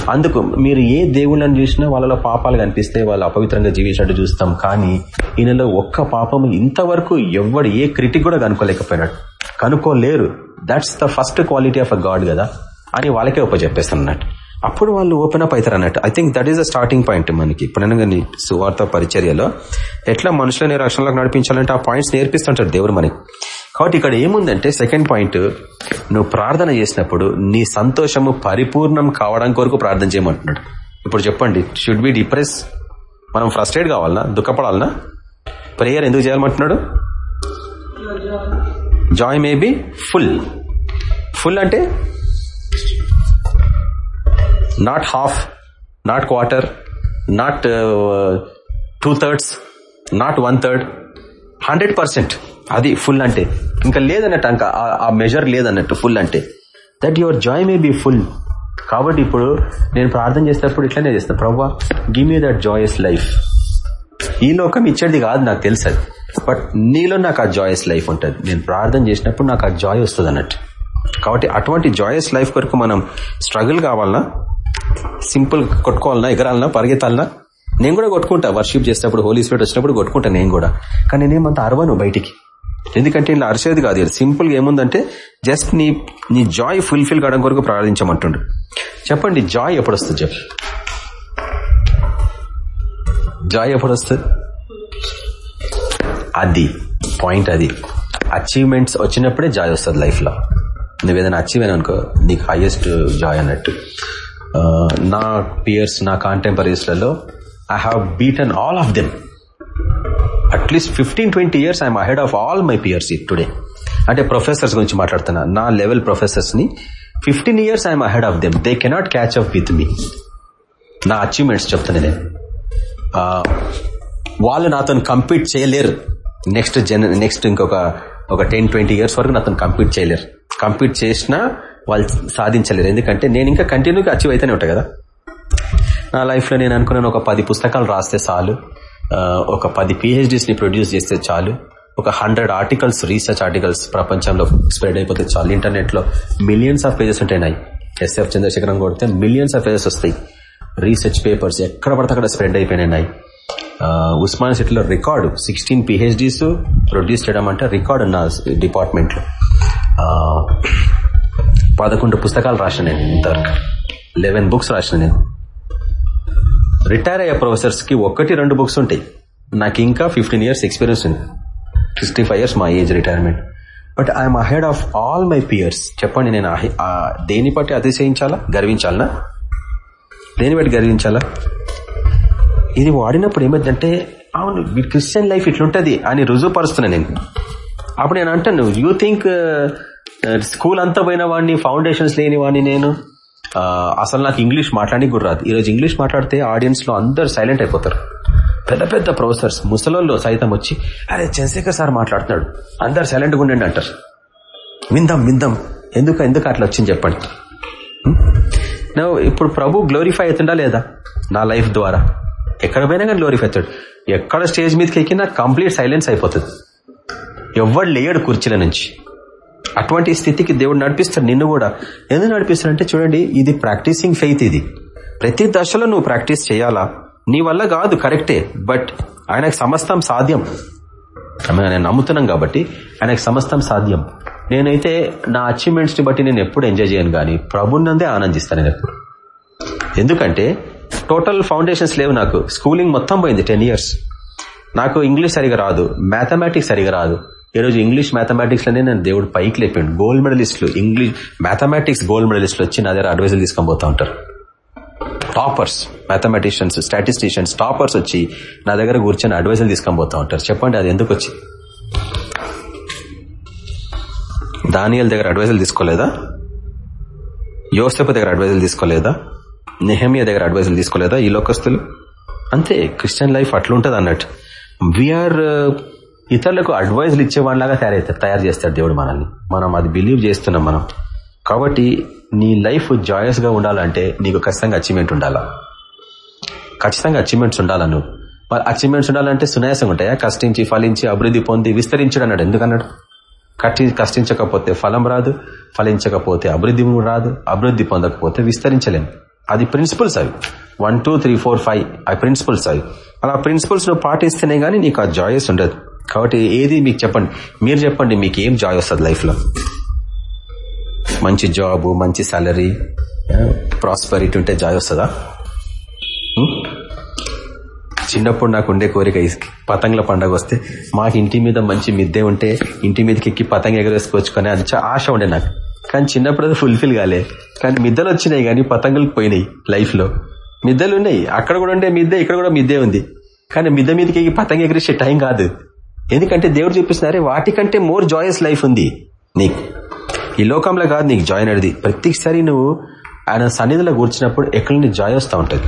అందుకు మీరు ఏ దేవుళ్ళని చూసినా వాళ్ళలో పాపాలు కనిపిస్తే వాళ్ళు అపవిత్రంగా జీవించినట్టు చూస్తాం. కానీ ఈయనలో ఒక్క పాపం ఇంతవరకు ఎవడు ఏ క్రిటిక్ కూడా కనుక్కోలేకపోయినాడు. కనుక్కోలేరు. That's the first quality of a god కదా. అని వాళ్ళకే ఉపజెప్పేస్తాను అన్నట్టు అప్పుడు వాళ్ళు ఓపెన్ అప్ అవుతారు అన్నట్టు. I think that is the starting point మనకి. ఇప్పుడు సువార్త పరిచర్యలో ఎట్లా మనుషులని రక్షణలోకి నడిపించాలంటే ఆ పాయింట్స్ నేర్పిస్తుంటాడు దేవుడు మనకి. కాబట్టి ఇక్కడ ఏముందంటే సెకండ్ పాయింట్ నువ్వు ప్రార్థన చేసినప్పుడు నీ సంతోషము పరిపూర్ణం కావడం కొరకు ప్రార్థన చేయమంటున్నాడు. ఇప్పుడు చెప్పండి షుడ్ బి డిప్రెస్ మనం ఫ్రస్ట్రేట్ కావాలనా? దుఃఖపడాలనా? ప్రేయర్ ఎందుకు చేయాలమంటున్నాడు joy may be full. Full అంటే not half not quarter not two thirds not one third. Hundred percent. అది ఫుల్ అంటే. ఇంకా లేదన్నట్టు ఇంకా ఆ- మెజర్ లేదన్నట్టు ఫుల్ అంటే. That your joy may be full కాబట్టి ఇప్పుడు నేను ప్రార్థన చేసేటప్పుడు ఇట్లానే చేస్తాను ప్రవ్వా give me that joyous life ఈ లోకం ఇచ్చేది కాదు నాకు తెలుసు అది బట్ నీలో నాకు ఆ జాయస్ లైఫ్ ఉంటుంది. నేను ప్రార్థన చేసినప్పుడు నాకు ఆ జాయ్ వస్తుంది అన్నట్టు. కాబట్టి అటువంటి జాయస్ లైఫ్ కొరకు మనం స్ట్రగుల్ కావాలన్నా సింపుల్ కొట్టుకోవాలన్నా ఎగరాలన్నా పరిగెత్తాలన్నా నేను కూడా కొట్టుకుంటా. వర్షిప్ చేసినప్పుడు హోలీ స్పిరిట్ వచ్చినప్పుడు కొట్టుకుంటా నేను కూడా. కానీ నేనేమంత అరవను బయటికి. ఎందుకంటే ఇలా అరిసేది కాదు. సింపుల్గా సింపుల్గా ఏముందంటే జస్ట్ నీ నీ జాయ్ ఫుల్ఫిల్ కావడం కొరకు ప్రార్థించమంటుండు. చెప్పండి జాయ్ ఎప్పుడు వస్తుంది చెప్పు. జాయ్ ఎప్పుడు వస్తుంది అది పాయింట్ అది. అచీవ్మెంట్స్ వచ్చినప్పుడే జాయ్ వస్తుంది లైఫ్లో. నువ్వేదైనా అచీవ్ అయినా అనుకో నీకు హైయెస్ట్ జాయ్ అన్నట్టు. నా పియర్స్ నా కాంటెంపరీస్లలో I have beaten all of them at least fifteen twenty years I'm ahead of all my peers today అంటే ప్రొఫెసర్స్ గురించి మాట్లాడుతున్నా. నా level ప్రొఫెసర్స్ని fifteen years I'm ahead of them they cannot catch up with me నా అచీవ్మెంట్స్ చెప్తున్నా నేను. వాళ్ళు నాతో కంపీట్ చేయలేరు. నెక్స్ట్ జన నెక్స్ట్ ఇంకొక ఒక టెన్ ట్వంటీ ఇయర్స్ వరకు అతను కంప్లీట్ చేయలేరు. కంప్లీట్ చేసినా వాళ్ళు సాధించలేరు. ఎందుకంటే నేను ఇంకా కంటిన్యూగా అచీవ్ అయితేనే ఉంటాయి కదా. నా లైఫ్లో నేను అనుకున్నాను ఒక పది పుస్తకాలు రాస్తే చాలు. ఒక పది పిహెచ్డీస్ని ప్రొడ్యూస్ చేస్తే చాలు. ఒక హండ్రెడ్ ఆర్టికల్స్ రీసెర్చ్ ఆర్టికల్స్ ప్రపంచంలో స్ప్రెడ్ అయిపోతే చాలు. ఇంటర్నెట్లో మిలియన్స్ ఆఫ్ పేజెస్ ఉంటాయి నాయి. ఎస్ఎఫ్ చంద్రశేఖరం కొడితే మిలియన్స్ ఆఫ్ పేజెస్ వస్తాయి. రీసెర్చ్ పేపర్స్ ఎక్కడ పడితే అక్కడ స్ప్రెడ్ అయిపోయినాయి ఉస్మాన్ సిటీలో రికార్డు సిక్స్టీన్ పిహెచ్డీస్ ప్రొడ్యూస్ చేయడం అంటే రికార్డు ఉన్న డిపార్ట్మెంట్లో. Uh, పదకొండు పుస్తకాలు రాసిన నేను ఇంతవరకు. లెవెన్ బుక్స్ రాసిన నేను. రిటైర్ అయ్యే ప్రొఫెసర్స్కి ఒకటి రెండు బుక్స్ ఉంటాయి. నాకు ఇంకా ఫిఫ్టీన్ ఇయర్స్ ఎక్స్పీరియన్స్ ఉంది. సిక్స్టీ ఫైవ్ ఇయర్స్ మా age retirement but I'm ahead of all my peers చెప్పండి నేను దేని బట్టి అతిశయించాలా? గర్వించాలనా? దేని బట్టి గర్వించాలా? ఇది వాడినప్పుడు ఏమైందంటే అవును క్రిస్టియన్ లైఫ్ ఇట్లుంటది అని రుజువుపరుస్తున్నా నేను. అప్పుడు నేను అంటాను యూ థింక్ స్కూల్ అంతా పోయిన వాడిని ఫౌండేషన్స్ లేని వాడిని నేను? అసలు నాకు ఇంగ్లీష్ మాట్లాడి కూడా రాదు. ఈరోజు ఇంగ్లీష్ మాట్లాడితే ఆడియన్స్లో అందరు సైలెంట్ అయిపోతారు. పెద్ద పెద్ద ప్రొఫెసర్స్ ముసలోళ్ళు సైతం వచ్చి అరే చంద్రశేఖర్ సార్ మాట్లాడుతున్నాడు. అందరు సైలెంట్గా ఉండండి అంటారు. విందాం విందాం. ఎందుకు ఎందుకు అట్లా వచ్చింది చెప్పండి. ఇప్పుడు ప్రభు గ్లోరిఫై అవుతుందా లేదా? నా లైఫ్ ద్వారా. ఎక్కడ పోయినా కానీ గ్లోరిఫై అవుతాడు ఎక్కడ స్టేజ్ మీదకి ఎక్కినా కంప్లీట్ సైలెన్స్ అయిపోతుంది. ఎవ్వడు లేయడు కుర్చీల నుంచి. అటువంటి స్థితికి దేవుడు నడిపిస్తాడు నిన్ను కూడా. ఎందుకు నడిపిస్తాడంటే చూడండి ఇది ప్రాక్టీసింగ్ ఫెయిత్ ఇది. ప్రతి దశలో నువ్వు ప్రాక్టీస్ చేయాలా? నీ వల్ల కాదు కరెక్టే బట్ ఆయనకు సమస్తం సాధ్యం. ఆమె నేను నమ్ముతున్నాం కాబట్టి ఆయనకు సమస్తం సాధ్యం. నేనైతే నా అచీవ్మెంట్స్ని బట్టి నేను ఎప్పుడు ఎంజాయ్ చేయను కానీ ప్రభునందే ఆనందిస్తాను నేను ఎప్పుడు. ఎందుకంటే టోటల్ ఫౌండేషన్స్ లేవు నాకు. స్కూలింగ్ మొత్తం పోయింది టెన్ ఇయర్స్ నాకు ఇంగ్లీష్ సరిగా రాదు. మ్యాథమెటిక్స్ సరిగా రాదు. ఈ రోజు ఇంగ్లీష్ మ్యాథమెటిక్స్లోనే నేను దేవుడు పైకి లేపాడు. గోల్డ్ మెడలిస్టులు ఇంగ్లీష్ మ్యాథమెటిక్స్ గోల్డ్ మెడలిస్టులు వచ్చి నా దగ్గర అడ్వైజులు తీసుకొని పోతా ఉంటారు. టాపర్స్ మ్యాథమెటిషియన్స్ స్టాటిస్టిషియన్స్ టాపర్స్ వచ్చి నా దగ్గర కూర్చొని అడ్వైజులు తీసుకొని పోతా ఉంటారు. చెప్పండి అది ఎందుకు వచ్చి? దానియల్ దగ్గర అడ్వైజులు తీసుకోలేదా? యోసేపు దగ్గర అడ్వైజులు తీసుకోలేదా? నెహమియా దగ్గర అడ్వైజులు తీసుకోలేదా ఈ లోకస్తులు? అంతే క్రిస్టియన్ లైఫ్ అట్లుంటది అన్నట్టు. వీఆర్ uh, ఇతరులకు అడ్వైజులు ఇచ్చేవాళ్ళలాగా తయారైతారు తయారు చేస్తాడు దేవుడు మనల్ని. మనం అది బిలీవ్ చేస్తున్నాం మనం. కాబట్టి నీ లైఫ్ జాయస్గా ఉండాలంటే నీకు ఖచ్చితంగా అచీవ్మెంట్ ఉండాలా? ఖచ్చితంగా అచీవ్మెంట్స్ ఉండాలా నువ్వు? అచీవ్మెంట్స్ ఉండాలంటే సునాయాసంగా ఉంటాయా? కష్టించి ఫలించి అభివృద్ధి పొంది విస్తరించడం అన్నాడు. ఎందుకన్నాడు? కట్టి కష్టించకపోతే ఫలం రాదు ఫలించకపోతే అభివృద్ధి రాదు అభివృద్ధి పొందకపోతే విస్తరించలేము అది ప్రిన్సిపల్స్ అవి. One two three four five ఆ ప్రిన్సిపల్స్ అవి. అలా ప్రిన్సిపల్స్ నువ్వు పాటిస్తేనే గానీ నీకు ఆ జాయస్ ఉండదు. కాబట్టి ఏది మీకు చెప్పండి. మీరు చెప్పండి మీకు ఏం జాయ్ వస్తుంది లైఫ్లో మంచి జాబ్ మంచి సాలరీ ప్రాస్పరిటీ ఉంటే జాయ్ వస్తుందా? చిన్నప్పుడు నాకు ఉండే కోరిక పతంగుల పండగ వస్తే మాకు ఇంటి మీద మంచి మిద్దె ఉంటే ఇంటి మీదకి ఎక్కి పతంగ ఎగరేసుకోవచ్చుకొని అది ఆశ ఉండే నాకు. కానీ చిన్నప్పుడు అది ఫుల్ఫిల్ కాలే. కానీ మిద్దలు వచ్చినాయి కానీ పతంగులు పోయినాయి లైఫ్లో. మిద్దలు ఉన్నాయి. అక్కడ కూడా ఉండే మిద్దె ఇక్కడ కూడా మిద్దే ఉంది. కానీ మిద్దె మీదకి పతంగ ఎగరేసే టైం కాదు. ఎందుకంటే దేవుడు చూపిస్తున్నారే వాటికంటే మోర్ జాయస్ లైఫ్ ఉంది నీకు. ఈ లోకంలో కాదు నీకు జాయ్ అనేది. ప్రతిసారి నువ్వు ఆయన సన్నిధిలో కూర్చున్నప్పుడు ఎక్కడ నీ జాయ్ వస్తూ ఉంటుంది?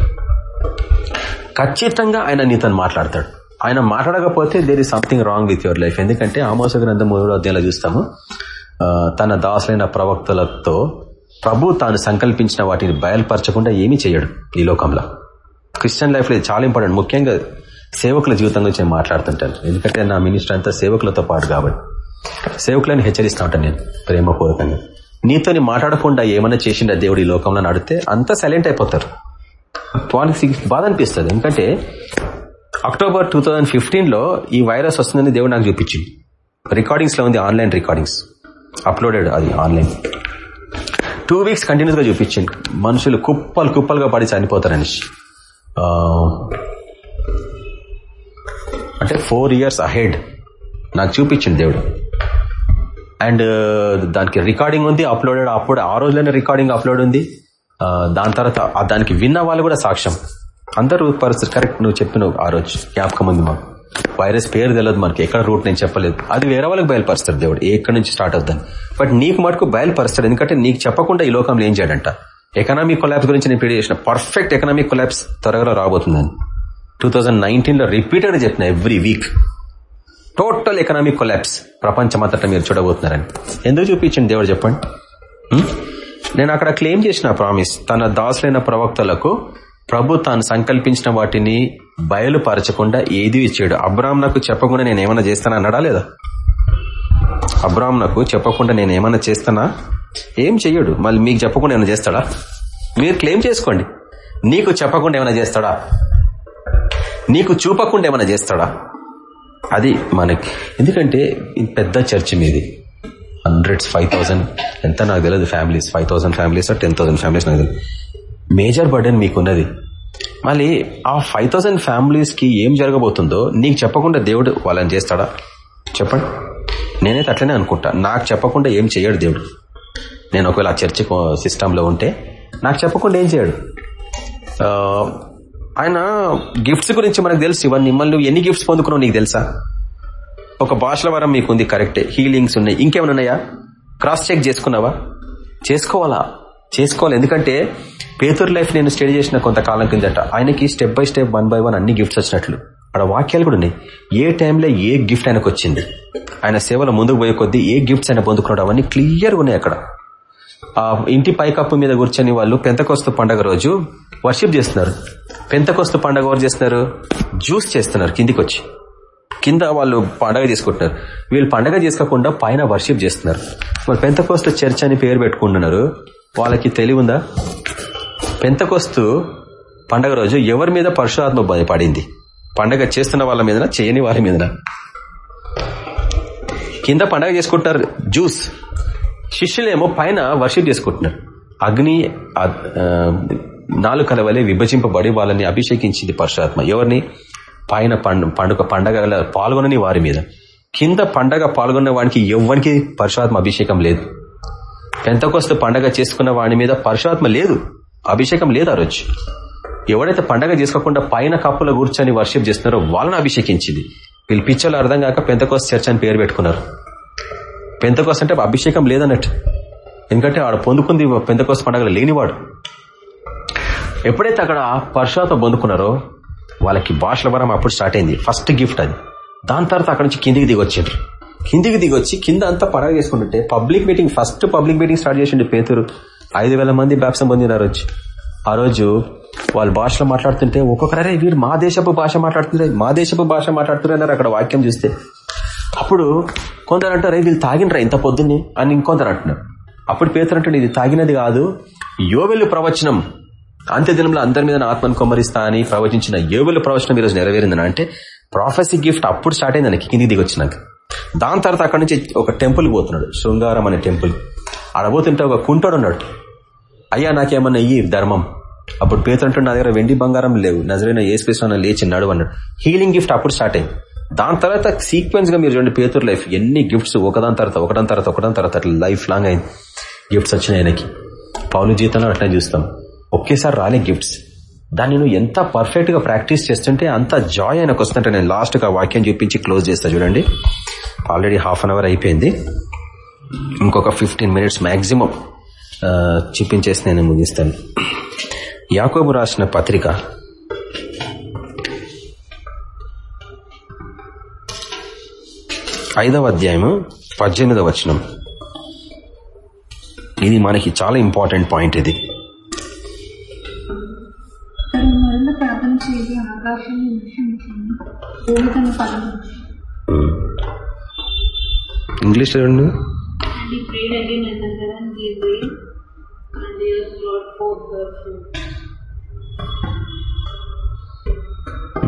ఖచ్చితంగా ఆయన నీతో మాట్లాడతాడు. ఆయన మాట్లాడకపోతే there is something wrong with your life ఎందుకంటే ఆమోస గ్రంథం మూడో అధ్యాయంలో చూస్తాము. తన దాసులైన ప్రవక్తలతో ప్రభు తాను సంకల్పించిన వాటిని బయలుపరచకుండా ఏమీ చేయడు ఈ లోకంలో. క్రిస్టియన్ లైఫ్లో ఇది చాలా ఇంపార్టెంట్. ముఖ్యంగా సేవకుల జీవితం గురించి నేను మాట్లాడుతుంటాను. ఎందుకంటే నా మినిస్టర్ అంతా సేవకులతో పాటు కాబట్టి. సేవకులను హెచ్చరిస్తూ ఉంటాను నేను ప్రేమపూర్వకంగా. నీతోని మాట్లాడకుండా ఏమైనా చేసిండ దేవుడు ఈ లోకంలో నడితే అంతా సైలెంట్ అయిపోతారు. వాళ్ళకి బాధ అనిపిస్తుంది. ఎందుకంటే అక్టోబర్ టూ లో ఈ వైరస్ వస్తుందని దేవుడు నాకు చూపించింది. రికార్డింగ్స్లో ఉంది ఆన్లైన్ రికార్డింగ్స్. అప్లోడెడ్ అది ఆన్లైన్. టూ వీక్స్ కంటిన్యూస్గా చూపించింది. మనుషులు కుప్పలు కుప్పలుగా పడి చనిపోతారని అంటే ఫోర్ ఇయర్స్ అహెడ్ నాకు చూపించింది దేవుడు. అండ్ uh, దానికి రికార్డింగ్ ఉంది అప్లోడెడ్ అప్పుడు ఆ రోజులోనే రికార్డింగ్ అప్లోడ్ ఉంది. దాని తర్వాత దానికి విన్న వాళ్ళు కూడా సాక్ష్యం. అందరూ పరిస్థితి కరెక్ట్ నువ్వు చెప్పినావు ఆ రోజు. జ్ఞాపకం ఉంది మాకు. వైరస్ పేరు తెలియదు మనకి. ఎక్కడ రూట్ నేను చెప్పలేదు. అది వేరే వాళ్ళకి బయలుపరుస్తాడు దేవుడు. ఎక్కడి నుంచి స్టార్ట్ అవుద్దని. బట్ నీకు మటుకు బయలుపరుస్తాడు. ఎందుకంటే నీకు చెప్పకుండా ఈ లోకంలో ఏం చేయడంట? ఎకనామిక్ కొలాబ్స్ గురించి నేను పీడి చేసిన. పర్ఫెక్ట్ ఎకనామిక్ కొలాబ్స్ త్వరగా రాబోతుందని. టూ థౌజండ్ నైన్టీన్లో రిపీటెడ్ చెప్పిన every week total economic collapse ప్రపంచమంతటా మీరు చూడబోతున్నారని. ఎందుకు చూపించండి దేవుడు చెప్పండి? నేను అక్కడ క్లెయిమ్ చేసిన ప్రామిస్ తన దాసులైన ప్రవక్తలకు ప్రభు తాను సంకల్పించిన వాటిని బయలుపరచకుండా ఏది ఇచ్చాడు. అబ్రామ్ నాకు చెప్పకుండా నేను ఏమైనా చేస్తానా అన్నాడా లేదా? అబ్రామ్ నాకు చెప్పకుండా నేను ఏమైనా చేస్తానా? ఏం చెయ్యడు. మళ్ళీ మీకు చెప్పకుండా ఏమైనా చేస్తాడా? మీరు క్లెయిమ్ చేసుకోండి. నీకు చెప్పకుండా ఏమైనా చేస్తాడా? నీకు చూపకుండా ఏమైనా చేస్తాడా? అది మనకి. ఎందుకంటే పెద్ద చర్చ్ మీది. హండ్రెడ్స్ ఫైవ్ థౌసండ్ ఎంత నాకు తెలియదు families five thousand families ten thousand families నాకు తెలియదు. మేజర్ బర్డెన్ మీకున్నది. మళ్ళీ ఆ ఫైవ్ థౌసండ్ ఫ్యామిలీస్కి ఏం జరగబోతుందో నీకు చెప్పకుండా దేవుడు వాళ్ళని చేస్తాడా? చెప్పండి. నేనైతే అట్లనే అనుకుంటా. నాకు చెప్పకుండా ఏం చేయడు దేవుడు. నేను ఒకవేళ ఆ చర్చ్ సిస్టంలో ఉంటే నాకు చెప్పకుండా ఏం చేయడు. ఆయన గిఫ్ట్స్ గురించి మనకు తెలుసు. ఇవన్నీ మిమ్మల్ని నువ్వు ఎన్ని గిఫ్ట్స్ పొందుకున్నావు నీకు తెలుసా? ఒక భాషల వరం మీకుంది కరెక్టే. హీలింగ్స్ ఉన్నాయి. ఇంకేమైనా ఉన్నాయా? క్రాస్ చెక్ చేసుకున్నావా? చేసుకోవాలా? చేసుకోవాలి. ఎందుకంటే పేదూరు లైఫ్ నేను స్టడీ చేసిన కొంతకాలం కిందట ఆయనకి step by step one by one అన్ని గిఫ్ట్స్ వచ్చినట్లు. అక్కడ వాక్యాలు కూడా ఉన్నాయి. ఏ టైంలో ఏ గిఫ్ట్ ఆయనకు వచ్చింది? ఆయన సేవల ముందుకు పోయే కొద్దీ ఏ గిఫ్ట్స్ ఆయన పొందుకున్నాడు అవన్నీ క్లియర్గా ఉన్నాయి అక్కడ. ఆ ఇంటి పైకప్పు మీద కూర్చొని వాళ్ళు పెంతకొస్తు పండగ రోజు వర్షిప్ చేస్తున్నారు. పెంతకొస్తు పండగ ఎవరు చేస్తున్నారు? జ్యూస్ చేస్తున్నారు కిందికి వచ్చి కింద వాళ్ళు పండగ చేసుకుంటున్నారు వీళ్ళు పండగ చేసుకోకుండా పైన వర్షిప్ చేస్తున్నారు. వాళ్ళు పెంతకోస్తు చర్చ్ అని పేరు పెట్టుకుంటున్నారు. వాళ్ళకి తెలివి ఉందా? పెంతకొస్తు పండగ రోజు ఎవరి మీద పరశురాత్మ పడింది పండగ చేస్తున్న వాళ్ళ మీదనా చేయని వాళ్ళ మీదనా? కింద పండగ చేసుకుంటున్నారు జ్యూస్. శిష్యులేమో పైన వర్షిప్ చేసుకుంటున్నారు. అగ్ని నాలుగు కలవలే విభజింపబడి వాళ్ళని అభిషేకించింది పరశురాత్మ. ఎవరిని? పైన పండు పండుగ పండగ పాల్గొనని వారి మీద. కింద పండగ పాల్గొన్న వానికి ఎవ్వరికి పరశురాత్మ అభిషేకం లేదు. పెంతకొస్తు పండగ చేసుకున్న వాడి మీద పరశురాత్మ లేదు. అభిషేకం లేదు ఆ రోజు ఎవడైతే పండగ చేసుకోకుండా పైన కప్పులో కూర్చొని వర్షిప్ చేస్తున్నారో వాళ్ళని అభిషేకించింది. వీళ్ళు పిచ్చలు అర్థం కాక పెంతకోస్ చర్చ్ అని పేరు పెట్టుకున్నారు. పెంతకోస్ అంటే అభిషేకం లేదన్నట్టు. ఎందుకంటే ఆడ పొందుకుంది పెంతకోస్ పండగలు లేనివాడు. ఎప్పుడైతే అక్కడ పరశురాత్మ పొందుకున్నారో వాళ్ళకి భాషల వరం అప్పుడు స్టార్ట్ అయింది. ఫస్ట్ గిఫ్ట్ అది. దాని తర్వాత అక్కడ నుంచి కిందికి దిగొచ్చిండ్రు. కిందికి దిగొచ్చి కింద అంతా పండగ చేసుకుంటుంటే public meeting first public meeting start చేసిండు పేతురు. ఐదు వేల మంది బ్యాప్సం పొందినారు వచ్చి. ఆ రోజు వాళ్ళు భాషలో మాట్లాడుతుంటే ఒక్కొక్కరే వీడు మా దేశపు భాష మాట్లాడుతుంటే మా దేశపు భాష మాట్లాడుతున్నారు అక్కడ వాక్యం చూస్తే. అప్పుడు కొందరు అంటారు వీళ్ళు తాగినరా ఇంత పొద్దున్నే అని ఇంకొందరు అంటున్నారు. అప్పుడు పేతురు అంటాడు ఇది తాగినది కాదు యోవెలు ప్రవచనం. అంత్యదినంలో అందరి మీద ఆత్మను కొమ్మరిస్తా అని ప్రవచించిన యోవెలు ప్రవచనం ఈరోజు నెరవేరిందని అంటే ప్రాఫెసీ గిఫ్ట్ అప్పుడు స్టార్ట్ అయింది మనకి కిందికి దిగి వచ్చినాక దాని తర్వాత అక్కడ నుంచి ఒక టెంపుల్ పోతున్నాడు శృంగారం అనే టెంపుల్. ఆడబోతుంటే ఒక కుంటాడు ఉన్నాడు. అయ్యా నాకేమన్నా ఇయ్యి ధర్మం. అప్పుడు పేతుంటే నా దగ్గర వెండి బంగారం లేవు నజరైన ఏ స్పేస్ లేచి నడు అన్నాడు. హీలింగ్ గిఫ్ట్ అప్పుడు స్టార్ట్ అయింది. దాని తర్వాత సీక్వెన్స్గా మీరు చూడండి పేతురు లైఫ్ ఎన్ని గిఫ్ట్స్ ఒకదాని తర్వాత ఒకదాని తర్వాత ఒకదాని తర్వాత అట్లా లైఫ్ లాంగ్ అయింది. గిఫ్ట్స్ వచ్చినాయి ఆయనకి. పౌలు జీతంలో అట్లా చూస్తాం. ఒకేసారి రాలే గిఫ్ట్స్ దాన్ని నువ్వు ఎంత పర్ఫెక్ట్గా ప్రాక్టీస్ చేస్తుంటే అంత జాయ్ ఆయనకు వస్తుంటే నేను లాస్ట్గా వాక్యం చూపించి క్లోజ్ చేస్తా చూడండి. ఆల్రెడీ హాఫ్ అన్ అవర్ అయిపోయింది. ఇంకొక ఫిఫ్టీన్ మినిట్స్ మాక్సిమం చూపించేసి నేను ముగిస్తాను. యాకోబు రాసిన పత్రిక. ఐదవ అధ్యాయము పద్దెనిమిదవ వచనం. ఇది మనకి చాలా ఇంపార్టెంట్ పాయింట్ ఇది. ఇంగ్లీష్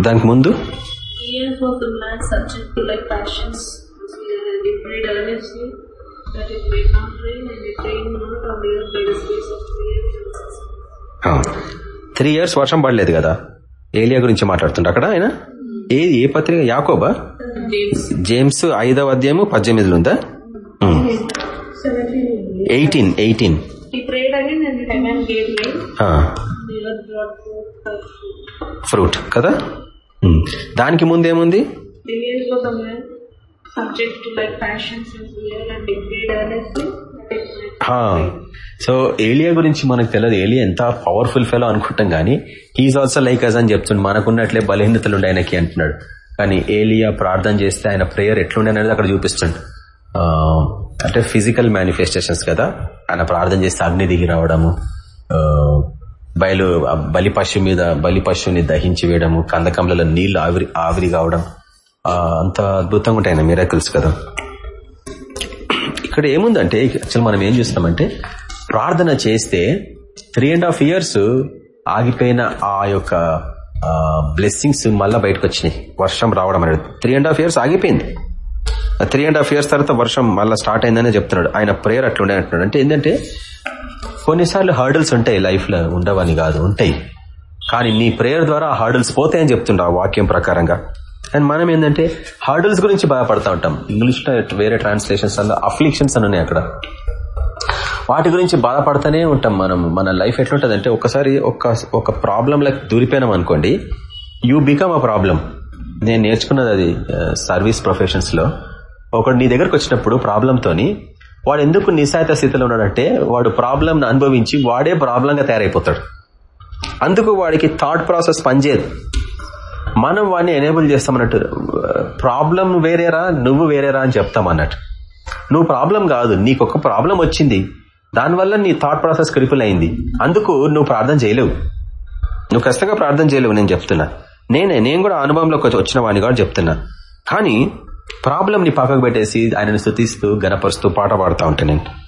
దానికి ముందు త్రీ ఇయర్స్ వర్షం పడలేదు కదా? ఏలియా గురించి మాట్లాడుతుండే అక్కడ ఆయన? ఏది? ఏ పత్రిక? యాకోబా? జేమ్స్ ఐదవ అధ్యాయము పద్దెనిమిదిలో ఉందా? Hmm. Eighteen eighteen fruit hmm. కదా? Hmm. దానికి ముందు ఏముంది సో ఏలియా గురించి మనకు తెలియదు ఏలియా ఎంత పవర్ఫుల్ ఫెలో అనుకుంటాం గానీ హీఈ్ ఆల్సో లైక్ అజ్ అని చెప్తుంది మనకున్నట్లే బలహీనతలు ఉండే ఆయనకి అంటున్నాడు. కానీ ఏలియా ప్రార్థన చేస్తే ఆయన ప్రేయర్ ఎట్లుండే అక్కడ చూపిస్తుంది అంటే ఫిజికల్ మేనిఫెస్టేషన్స్ కదా. ఆయన ప్రార్థన చేస్తే అగ్ని దిగి రావడము బయలు బలి పశు మీద బలి పశువుని దహించి వేయడము కందకంలలో నీళ్ళు ఆవిరి ఆవిరి కావడం అంత అద్భుతంగా ఉంటాయి ఆయన మిరాకిల్స్ కదా. ఇక్కడ ఏముందంటే అసలు మనం ఏం చూస్తున్నామంటే ప్రార్థన చేస్తే త్రీ అండ్ హాఫ్ ఇయర్స్ ఆగిపోయిన ఆ యొక్క బ్లెస్సింగ్స్ మళ్ళా బయటకు వచ్చినాయి. వర్షం రావడం అనేది. త్రీ అండ్ హాఫ్ ఇయర్స్ ఆగిపోయింది. త్రీ అండ్ హాఫ్ ఇయర్స్ తర్వాత వర్షం మళ్ళీ స్టార్ట్ అయిందనే చెప్తున్నాడు. ఆయన ప్రేయర్ అట్లుండే అంటున్నాడు. అంటే ఏంటంటే కొన్నిసార్లు హర్డల్స్ ఉంటాయి లైఫ్లో ఉండవని కాదు ఉంటాయి. కానీ నీ ప్రేయర్ ద్వారా ఆ హర్డల్స్ పోతాయని చెప్తుండ ఆ వాక్యం ప్రకారంగా. అండ్ మనం ఏంటంటే హర్డల్స్ గురించి బాధపడతా ఉంటాం. ఇంగ్లీష్లో వేరే ట్రాన్స్లేషన్స్ అలా అఫ్లిక్షన్స్ అని ఉన్నాయి అక్కడ. వాటి గురించి బాధపడుతూనే ఉంటాం మనం. మన లైఫ్ ఎట్లుంటది అంటే ఒకసారి ఒక ఒక ప్రాబ్లం లైక్ దూరిపోయినాం అనుకోండి. యూ బికమ్ అ ప్రాబ్లం నేను నేర్చుకున్నది అది uh, సర్వీస్ ప్రొఫెషన్స్లో. ఒకడు నీ దగ్గరకు వచ్చినప్పుడు ప్రాబ్లంతోని వాడు ఎందుకు నిశాయిత స్థితిలో ఉన్నాడంటే వాడు ప్రాబ్లంను అనుభవించి వాడే ప్రాబ్లంగా తయారైపోతాడు. అందుకు వాడికి థాట్ ప్రాసెస్ పనిచేయదు. మనం వాడిని ఎనేబుల్ చేస్తామన్నట్టు ప్రాబ్లం వేరేరా నువ్వు వేరేరా అని చెప్తామన్నట్టు నువ్వు ప్రాబ్లం కాదు నీకు ఒక ప్రాబ్లం వచ్చింది. దానివల్ల నీ థాట్ ప్రాసెస్ క్రిపుల్ అయింది అందుకు నువ్వు ప్రార్థన చేయలేవు. నువ్వు ఖచ్చితంగా ప్రార్థన చేయలేవు నేను చెప్తున్నా. నేనే నేను కూడా అనుభవంలోకి వచ్చిన వాడిని కూడా చెప్తున్నా. కానీ ప్రాబ్లం ని పక్కకు పెట్టేసి ఆయనను స్థుతిస్తూ గనపరుస్తూ పాట పాడుతూ ఉంటాను నేను.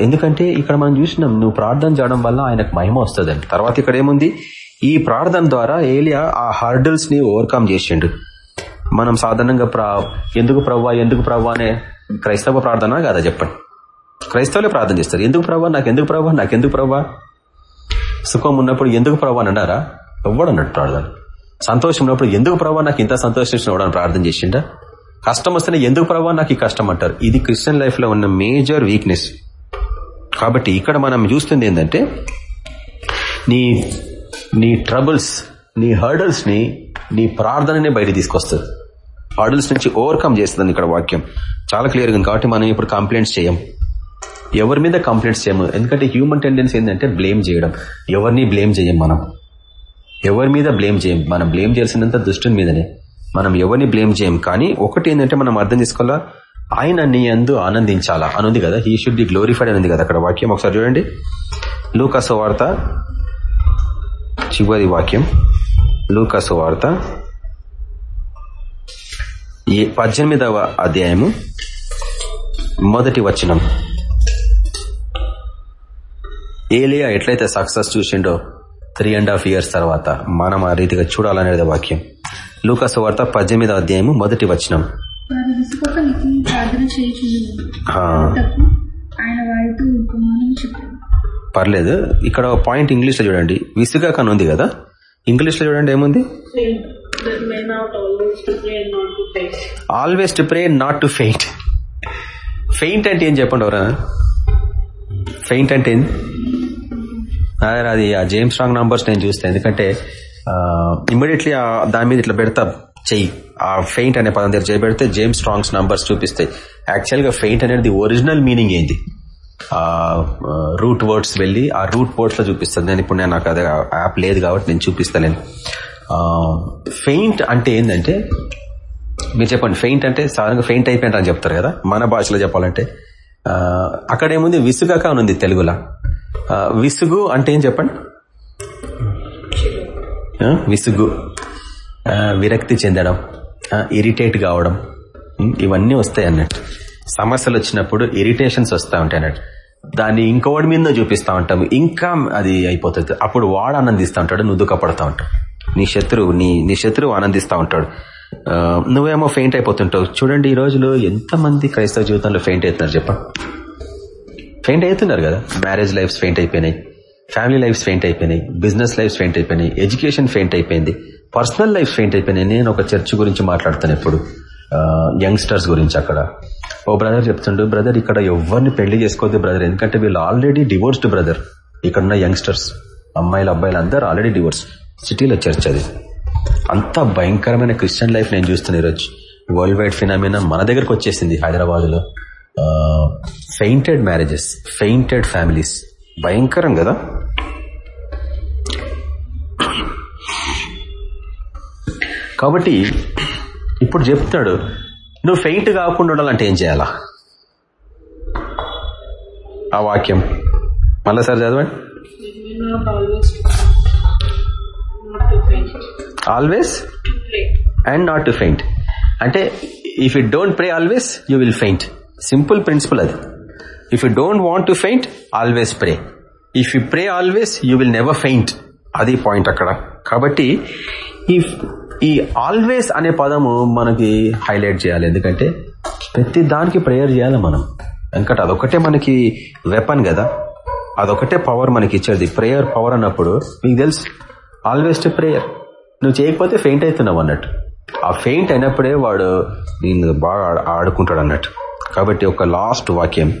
ఎందుకంటే ఇక్కడ మనం చూసినాం నువ్వు ప్రార్థన చేయడం వల్ల ఆయనకు మహిమ వస్తుందని తర్వాత ఇక్కడ ఏముంది? ఈ ప్రార్థన ద్వారా ఏలియా ఆ హర్డల్స్ని ఓవర్కమ్ చేసిండు. మనం సాధారణంగా ప్రా ఎందుకు ప్రవ్వా ఎందుకు ప్రవ్వా అనే క్రైస్తవ ప్రార్థన కాదా చెప్పండి. క్రైస్తవులే ప్రార్థన చేస్తారు. ఎందుకు ప్రవ్వా? నాకు ఎందుకు ప్రవ్వా? నాకు ఎందుకు ప్రవ్వా? సుఖం ఉన్నప్పుడు ఎందుకు ప్రవ్వా అని అన్నారా? ఎవ్వడు ప్రార్థన? సంతోషం ఉన్నప్పుడు ఎందుకు ప్రవ్వా? నాకు ఇంత సంతోషించిన ప్రార్థన చేసిండా? కష్టం వస్తేనే ఎందుకు ప్రభావ నాకు ఈ కష్టం అంటారు? ఇది క్రిస్టియన్ లైఫ్లో ఉన్న మేజర్ వీక్నెస్ కాబట్టి ఇక్కడ మనం చూస్తుంది ఏంటంటే నీ నీ ట్రబుల్స్ నీ హర్డల్స్ని నీ ప్రార్థననే బయట తీసుకొస్తుంది. హర్డల్స్ నుంచి ఓవర్కమ్ చేస్తుంది ఇక్కడ వాక్యం. చాలా క్లియర్గా ఉంది. కాబట్టి మనం ఇప్పుడు కంప్లైంట్స్ చేయం. ఎవరి మీద కంప్లైంట్స్ చేయము? ఎందుకంటే హ్యూమన్ టెండెన్సీ ఏంటంటే బ్లేమ్ చేయడం. ఎవరిని బ్లేమ్ చేయం మనం? ఎవరి మీద బ్లేమ్ చేయం మనం బ్లేమ్ చేయాల్సినంత దుష్టుని మీదనే. మనం ఎవరిని బ్లేమ్ చేయం? కానీ ఒకటి ఏంటంటే మనం అర్థం చేసుకోవాలా? ఆయన నీ అందు ఆనందించాలా? అని ఉంది కదా. హీ షుడ్ బి గ్లోరిఫైడ్ అనుంది ఉంది కదా అక్కడ వాక్యం. ఒకసారి చూడండి. లూకాసు వార్త చివరి వాక్యం. లూకాసు వార్త పద్దెనిమిదవ అధ్యాయము మొదటి వచనం. ఏలియా ఎట్లయితే సక్సెస్ చూసిండో త్రీ అండ్ హాఫ్ ఇయర్స్ తర్వాత మనం ఆ రీతిగా చూడాలనేది వాక్యం. లూకాసు వార్త పద్దెనిమిదవ అధ్యాయము మొదటి వచనం. పర్లేదు ఇక్కడ పాయింట్ ఇంగ్లీష్లో చూడండి. విసుగాక అని ఉంది కదా? ఇంగ్లీష్లో చూడండి ఏముంది. Always to pray not to faint faint అంటే ఏం చెప్పండి ఎవరా ఫెయింట్ అంటే అదే అది ఆ జేమ్స్ స్ట్రాంగ్ నంబర్స్ నేను చూస్తాను ఎందుకంటే ఇమ్మీడియట్లీ దాని మీద ఇట్లా పెడతా చెయ్యి. ఆ ఫెయింట్ అనే పదం దగ్గర చేయబెడితే జేమ్స్ స్ట్రాంగ్స్ నంబర్స్ చూపిస్తాయి. యాక్చువల్గా ఫెయింట్ అనేది ఒరిజినల్ మీనింగ్ ఏంది? ఆ రూట్ వర్డ్స్ వెళ్ళి ఆ రూట్ వర్డ్స్లో చూపిస్తుంది నేను ఇప్పుడు నేను నాకు అదే యాప్ లేదు కాబట్టి నేను చూపిస్తాను ఫెయింట్ అంటే ఏంటంటే మీరు చెప్పండి ఫెయింట్ అంటే సాధారణంగా ఫెయింట్ అయిపోయింట అని చెప్తారు కదా? మన భాషలో చెప్పాలంటే. అక్కడ ఏముంది? విసుగాక ఉంది తెలుగులో. విసుగు అంటే ఏం చెప్పండి? విసుగు విరక్తి చెందడం ఇరిటేట్ కావడం ఇవన్నీ వస్తాయి అన్నట్టు. సమస్యలు వచ్చినప్పుడు ఇరిటేషన్స్ వస్తూ ఉంటాయి అన్నట్టు. దాన్ని ఇంకోటి మీద చూపిస్తా ఉంటాము ఇంకా అది అయిపోతుంది. అప్పుడు వాడు ఆనందిస్తూ ఉంటాడు నువ్వు దుఃఖపడతా ఉంటావు నీ శత్రువు నీ నీ శత్రువు ఆనందిస్తూ ఉంటాడు. నువ్వేమో ఫెయింట్ అయిపోతుంటావు. చూడండి ఈ రోజులో ఎంతమంది క్రైస్తవ జీవితంలో ఫెయింట్ అవుతున్నారు చెప్ప ఫెయింట్ అవుతున్నారు కదా. మ్యారేజ్ లైఫ్స్ ఫెయింట్ అయిపోయినాయి. ఫ్యామిలీ లైఫ్స్ ఫెయింట్ అయిపోయినాయి బిజినెస్ లైఫ్స్ ఫెయింట్ అయిపోయినాయి ఎడ్యుకేషన్ ఫెయింట్ అయిపోయింది. పర్సనల్ లైఫ్ ఫెయింట్ అయిపోయినాయి. నేను ఒక చర్చ్ గురించి మాట్లాడుతాను ఎప్పుడు యంగ్స్టర్స్ గురించి అక్కడ. ఓ బ్రదర్ చెప్తుండు బ్రదర్ ఇక్కడ ఎవరిని పెళ్ళి చేసుకోవద్దు బ్రదర్ ఎందుకంటే వీళ్ళు ఆల్రెడీ డివోర్స్డ్ బ్రదర్ ఇక్కడ ఉన్న యంగ్స్టర్స్ అమ్మాయిలు అబ్బాయిలు అందరూ ఆల్రెడీ డివోర్స్ సిటీలో చర్చ్ అది. అంత భయంకరమైన క్రిస్టియన్ లైఫ్ నేను చూస్తున్నా ఈరోజు. వరల్డ్ వైడ్ ఫినామినా మన దగ్గరకు వచ్చేసింది హైదరాబాద్లో ఫెయింటెడ్ మ్యారేజెస్ ఫెయింటెడ్ ఫ్యామిలీస్ భయంకరం కదా? కాబట్టి ఇప్పుడు చెప్తాడు నువ్వు ఫెయింట్ కాకుండా ఉండాలంటే ఏం చేయాలా? ఆ వాక్యం. మళ్ళా సార్ చదవండి. Always and not to faint అంటే if you don't pray always you will faint simple principle అది. If you don't want to faint always pray if you pray always you will never faint అది పాయింట్ అక్కడ. కాబట్టి ఈ ఈ ఆల్వేస్ అనే పదము మనకి హైలైట్ చేయాలి. ఎందుకంటే ప్రతి దానికి ప్రేయర్ చేయాలి మనం. ఎందుకంటే అదొకటే మనకి వెపన్ కదా. అదొకటే పవర్ మనకి ఇచ్చేది. ప్రేయర్ పవర్ అన్నప్పుడు మీకు తెలుసు ఆల్వేస్ టు ప్రేయర్ నువ్వు చేయకపోతే ఫెయింట్ అవుతున్నావు అన్నట్టు. ఆ ఫెయింట్ అయినప్పుడే వాడు నేను బాగా ఆడుకుంటాడు అన్నట్టు. కాబట్టి ఒక లాస్ట్ వాక్యం.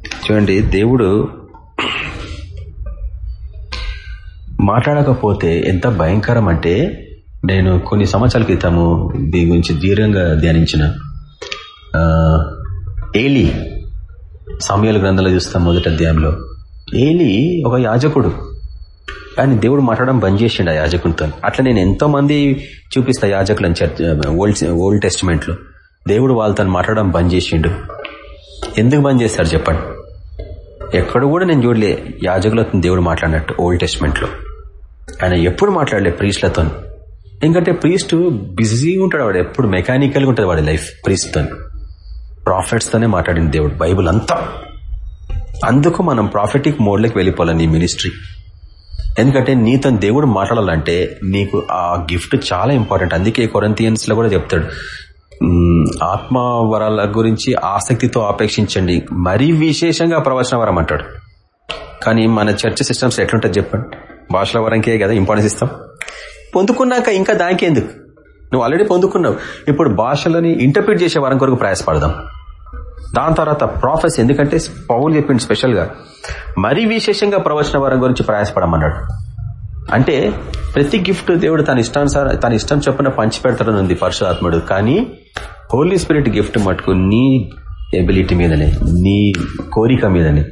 చూడండి దేవుడు మాట్లాడకపోతే ఎంత భయంకరం అంటే నేను కొన్ని సంవత్సరాల క్రితము దీని గురించి దీర్ఘంగా ధ్యానించిన ఏలి సమయాల గ్రంథంలో చూస్తాం మొదటి అధ్యాయంలో. ఏలి ఒక యాజకుడు. కానీ దేవుడు మాట్లాడడం బంద్ చేసిండు ఆ యాజకునితో. అట్లా నేను ఎంతో మంది చూపిస్తా యాజకులను చర్చ ఓల్డ్ ఓల్డ్ టెస్టిమెంట్లో. దేవుడు వాళ్ళతో మాట్లాడడం బంద్ చేసిండు. ఎందుకు బంద్ చేస్తాడు చెప్పండి. ఎక్కడ కూడా నేను చూడలే యాజకులతో దేవుడు మాట్లాడినట్టు ఓల్డ్ టెస్టిమెంట్లో ఆయన ఎప్పుడు మాట్లాడలే ప్రీస్ట్లతో ఎందుకంటే ప్రీస్ట్ బిజీగా ఉంటాడు వాడు ఎప్పుడు మెకానికల్గా ఉంటుంది వాడి లైఫ్ ప్రీస్ట్తో ప్రాఫిట్స్ తోనే మాట్లాడింది దేవుడు బైబుల్ అంతా. అందుకు మనం ప్రాఫిటిక్ మోడ్లోకి వెళ్ళిపోవాలి నీ మినిస్ట్రీ. ఎందుకంటే నీతో దేవుడు మాట్లాడాలంటే నీకు ఆ గిఫ్ట్ చాలా ఇంపార్టెంట్. అందుకే కొరంతియన్స్లో కూడా చెప్తాడు ఆత్మ వరాల గురించి ఆసక్తితో ఆపేక్షించండి. మరీ విశేషంగా ప్రవచన వరం అంటాడు. కానీ మన చర్చ సిస్టమ్స్ ఎట్లుంటుంది చెప్పండి. భాషల వరంకే కదా ఇంపార్టెన్స్ ఇస్తాం. పొందుకున్నాక ఇంకా దానికి ఎందుకు? నువ్వు ఆల్రెడీ పొందుకున్నావు. ఇప్పుడు భాషలని ఇంటర్ప్రిట్ చేసే వరం కొరకు ప్రయాసపడదాం. దాని తర్వాత ప్రాఫెస్ ఎందుకంటే పౌలు చెప్పింది స్పెషల్గా మరీ విశేషంగా ప్రవచన వరం గురించి ప్రయాసపడమన్నాడు. అంటే ప్రతి గిఫ్ట్ దేవుడు తన ఇష్టానుసారం తన ఇష్టం చొప్పున పంచిపెడతాడని ఉంది పరశురాత్ముడు కానీ హోలీ స్పిరిట్ గిఫ్ట్ మటుకు నీ ఎబిలిటీ మీదనే నీ కోరిక మీదనే.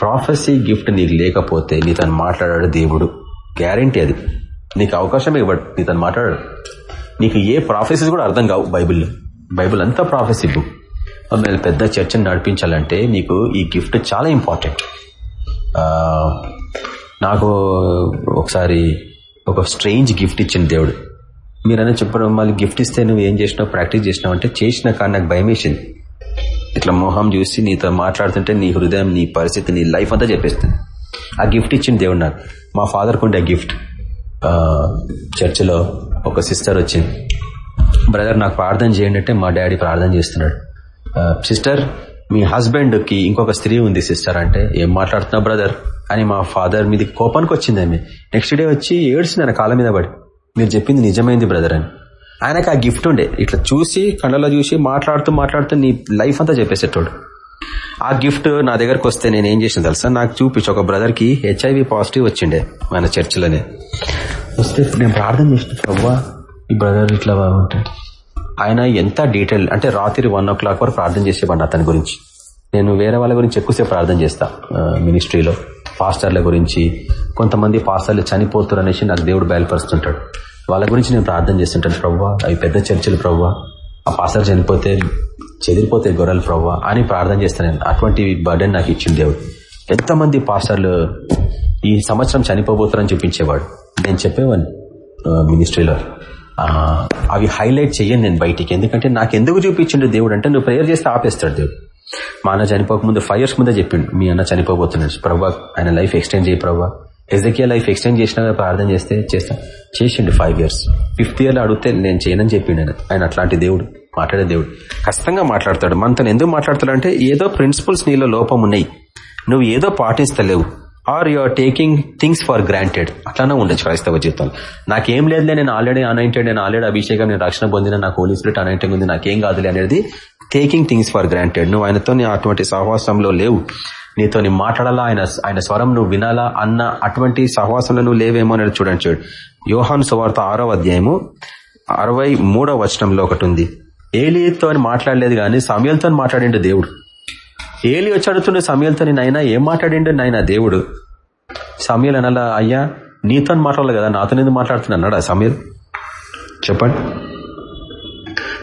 ప్రాఫెసీ గిఫ్ట్ నీకు లేకపోతే నీ తను మాట్లాడాడు దేవుడు. గ్యారంటీ అది. నీకు అవకాశం ఇవ్వడు నీతను మాట్లాడాడు. నీకు ఏ ప్రాఫెసీస్ కూడా అర్థం కావు బైబిల్లో. బైబిల్ అంతా ప్రాఫెసీ బుక్. మమ్మల్ని పెద్ద చర్చను నడిపించాలంటే నీకు ఈ గిఫ్ట్ చాలా ఇంపార్టెంట్. నాకు ఒకసారి ఒక స్ట్రేంజ్ గిఫ్ట్ ఇచ్చింది దేవుడు. మీరైనా చెప్పడం మళ్ళీ గిఫ్ట్ ఇస్తే నువ్వు ఏం చేసినావు? ప్రాక్టీస్ చేసినావు అంటే చేసిన కానీ నాకు భయం వేసింది. ఇట్లా మొహం చూసి నీతో మాట్లాడుతుంటే నీ హృదయం నీ పరిస్థితి నీ లైఫ్ అంతా చెప్పేస్తుంది. ఆ గిఫ్ట్ ఇచ్చింది దేవుడు నాకు. మా ఫాదర్కి ఉండే గిఫ్ట్ చర్చిలో ఒక సిస్టర్ వచ్చింది. బ్రదర్ నాకు ప్రార్థన చేయండి అంటే మా డాడీ ప్రార్థన చేస్తున్నాడు. సిస్టర్ మీ హస్బెండ్కి ఇంకొక స్త్రీ ఉంది సిస్టర్ అంటే. ఏం మాట్లాడుతున్నావు బ్రదర్ అని మా ఫాదర్ మీది కోపానికి వచ్చింది ఆమె. నెక్స్ట్ డే వచ్చి ఏడ్చింది ఆయన కాళ్ళ మీద పడి. మీరు చెప్పింది నిజమైంది బ్రదర్ అని. ఆయనకు ఆ గిఫ్ట్ ఉండే. ఇట్లా చూసి కళ్ళలో చూసి మాట్లాడుతూ మాట్లాడుతూ నీ లైఫ్ అంతా చెప్పేసేటోడు. ఆ గిఫ్ట్ నా దగ్గరకు వస్తే నేను ఏం చేసిన తెలుసా? నాకు చూపించి. ఒక బ్రదర్కి హెచ్ఐవి పాజిటివ్ వచ్చిండే మన చర్చిలోనే. వస్తే నేను ప్రార్థన చేసిన ప్రవ్వా ఈ బ్రదర్ ఇట్లా ఉంటాయి ఆయన ఎంత డీటెయిల్ అంటే రాత్రి వన్ ఓ క్లాక్ వరకు ప్రార్థన చేసేవాడిని అతని గురించి. నేను వేరే వాళ్ళ గురించి ఎక్కువసేపు ప్రార్థన చేస్తా మినిస్ట్రీలో. పాస్టర్ల గురించి కొంతమంది పాస్టర్లు చనిపోతారు అనేసి నాకు దేవుడు బయలుపరుస్తుంటాడు. వాళ్ళ గురించి నేను ప్రార్థన చేస్తుంటాను ప్రవ్వా అవి పెద్ద చర్చలు ప్రవ్వా. ఆ పాస్టర్ చనిపోతే చెదిరిపోతే గొర్రెలు ప్రవ్వా అని ప్రార్థన చేస్తాను నేను. అటువంటి బర్డెన్ నాకు ఇచ్చింది దేవుడు. ఎంతమంది పాస్టర్లు ఈ సంవత్సరం చనిపోబోతారని చూపించేవాడు. నేను చెప్పేవాడిని మినిస్ట్రీలో. అవి హైలైట్ చెయ్యను నేను బయటికి. ఎందుకంటే నాకు ఎందుకు చూపించిండు దేవుడు అంటే నువ్వు ప్రేయర్ చేస్తే ఆపేస్తాడు దేవుడు. మా అన్న చనిపోక ముందు ఫైవ్ ఇయర్స్ ముందే చెప్పిండు మీ అన్న చనిపోబోతున్నాడు. ప్రభా ఆయన లైఫ్ ఎక్స్టెండ్ చేయి ప్రభా ఎజకియా లైఫ్ ఎక్స్టెండ్ చేసినా ప్రార్థన చేస్తే చేస్తా. చేసిండు ఫైవ్ ఇయర్స్ ఫిఫ్త్ ఇయర్ అడిగితే నేను చేయనని చెప్పిండు ఆయన. ఆయన అట్లాంటి దేవుడు మాట్లాడే దేవుడు. ఖచ్చితంగా మాట్లాడతాడు. మనతో ఎందుకు మాట్లాడతాడు అంటే ఏదో ప్రిన్సిపల్స్ నీలో లోపం ఉన్నాయి. నువ్వు ఏదో పాటిస్తలేవు. Are you are taking things for granted అట్లానే ఉండొచ్చు క్రైస్తవ జీవితం నాకేం లేదులే నేను ఆల్రెడీ అనాయింటెడ్ నేను ఆల్రెడీ అభిషేకం నేను రక్షణ పొందిన నాకు హోలీ స్పిరిట్ అనాయింటింగ్ ఉంది నాకేం కాదులే అనేది టేకింగ్ థింగ్స్ ఫర్ గ్రాంటెడ్ నువ్వు ఆయనతో అటువంటి సహవాసంలో లేవు. నీతోని మాట్లాడాలా? ఆయన ఆయన స్వరం నువ్వు వినాలా? అన్న అటువంటి సహవాసంలో నువ్వు లేవేమో అనేది చూడండి చూడు. యోహాన్ సువార్త ఆరో అధ్యాయము అరవై మూడో వచనంలో ఒకటి ఉంది. ఏలితో మాట్లాడలేదు కానీ సమయంతో మాట్లాడిండు దేవుడు. ఏలి వచ్చి అడుగుతుండే సమయంతో నైనా ఏం మాట్లాడిండు నాయన దేవుడు? సమయల్ అనాలా అయ్యా నీతో మాట్లాడాలి కదా నాతో ఎందుకు మాట్లాడుతున్నా అన్నాడా సమయల్. చెప్పండి.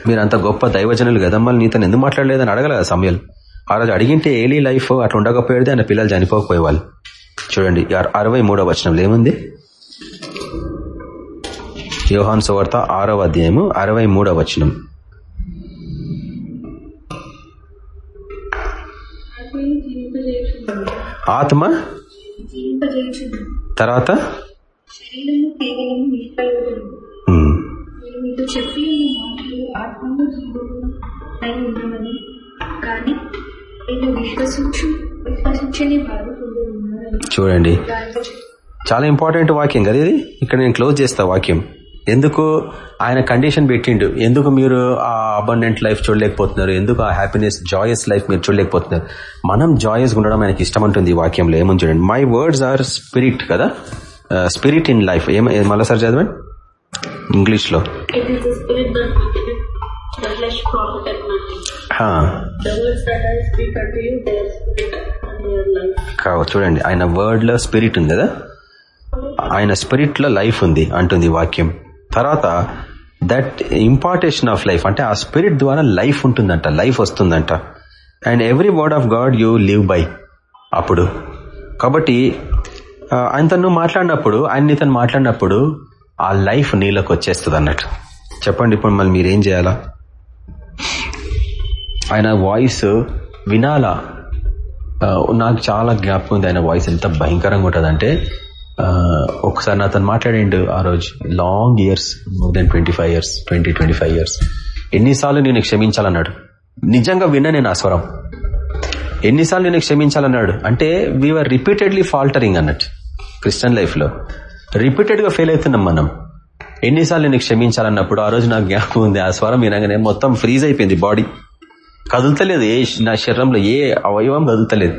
మీరంత గొప్ప దైవజనులు కదా మళ్ళీ నీతో ఎందుకు మాట్లాడలేదని అడగలదా సమయల్ ఆ రోజు అడిగింటే ఏలీ లైఫ్ అట్లా ఉండకపోయేది ఆయన పిల్లలు చనిపోకపోయేవాళ్ళు. చూడండి అరవై మూడో వచనంలో ఏముంది? యోహాన్ సువార్త ఆరవ అధ్యాయము అరవై మూడవ వచనం. ఆత్మ తర్వాత? జీవము అయి ఉన్నవని. కానీ నేను విశ్వసించు విశ్వసించని వారు చూడండి. చాలా ఇంపార్టెంట్ వాక్యం కదా ఇది? ఇక్కడ నేను క్లోజ్ చేస్తా వాక్యం. ఎందుకు ఆయన కండిషన్ పెట్టిండు? ఎందుకు మీరు ఆ అబండెంట్ లైఫ్ చూడలేకపోతున్నారు? ఎందుకు ఆ హ్యాపీనెస్ జాయస్ లైఫ్ మీరు చూడలేకపోతున్నారు? మనం జాయస్ ఉండడం ఆయనకి ఇష్టం ఉంటుంది ఈ వాక్యంలో. ఏమని చూడండి? మై వర్డ్స్ ఆర్ స్పిరిట్ కదా? స్పిరిట్ ఇన్ లైఫ్ ఏమ మళ్ళీసారి చదవండి? ఇంగ్లీష్లో It is the spirit that quickeneth, the flesh profited nothing. హా, The words that I speak unto you, they are spirit and they are life. కావ చూడండి ఆయన వర్డ్లో స్పిరిట్ ఉంది కదా? ఆయన స్పిరిట్లో లైఫ్ ఉంది అంటుంది వాక్యం. తర్వాత దట్ ఇంపార్టేషన్ ఆఫ్ లైఫ్ అంటే ఆ స్పిరిట్ ద్వారా లైఫ్ ఉంటుందంట లైఫ్ వస్తుందంట. And every word of God you live by అప్పుడు. కాబట్టి ఆ, ఆయనతో నువ్వు మాట్లాడినప్పుడు ఆయన నీతో మాట్లాడినప్పుడు ఆ లైఫ్ నీలోకి వచ్చేస్తుంది అన్నట్టు. చెప్పండి ఇప్పుడు మళ్ళీ మీరేం చేయాలా? ఆయన వాయిస్ వినాలా? నాకు చాలా జ్ఞాపకం ఉంది ఆయన వాయిస్ ఎంత భయంకరంగా ఉంటుంది అంటే ఒకసారి నాతో మాట్లాడిండు ఆ రోజు long years more than twenty five years twenty twenty five years ఎన్నిసార్లు నేను క్షమించాలన్నాడు? నిజంగా విన్నా నేను ఆ స్వరం. ఎన్నిసార్లు నేను క్షమించాలన్నాడు? అంటే వీఆర్ రిపీటెడ్లీ ఫాల్టరింగ్ అన్నట్టు క్రిస్టియన్ లైఫ్ రిపీటెడ్గా రిపీటెడ్గా ఫెయిల్ అవుతున్నాం మనం. ఎన్నిసార్లు నేను క్షమించాలన్నప్పుడు ఆ రోజు నాకు జ్ఞాపకం ఉంది. ఆ స్వరం వినగానే మొత్తం ఫ్రీజ్ అయిపోయింది బాడీ. కదులుతలేదు ఏ నా శరీరంలో ఏ అవయవం కదులుతలేదు.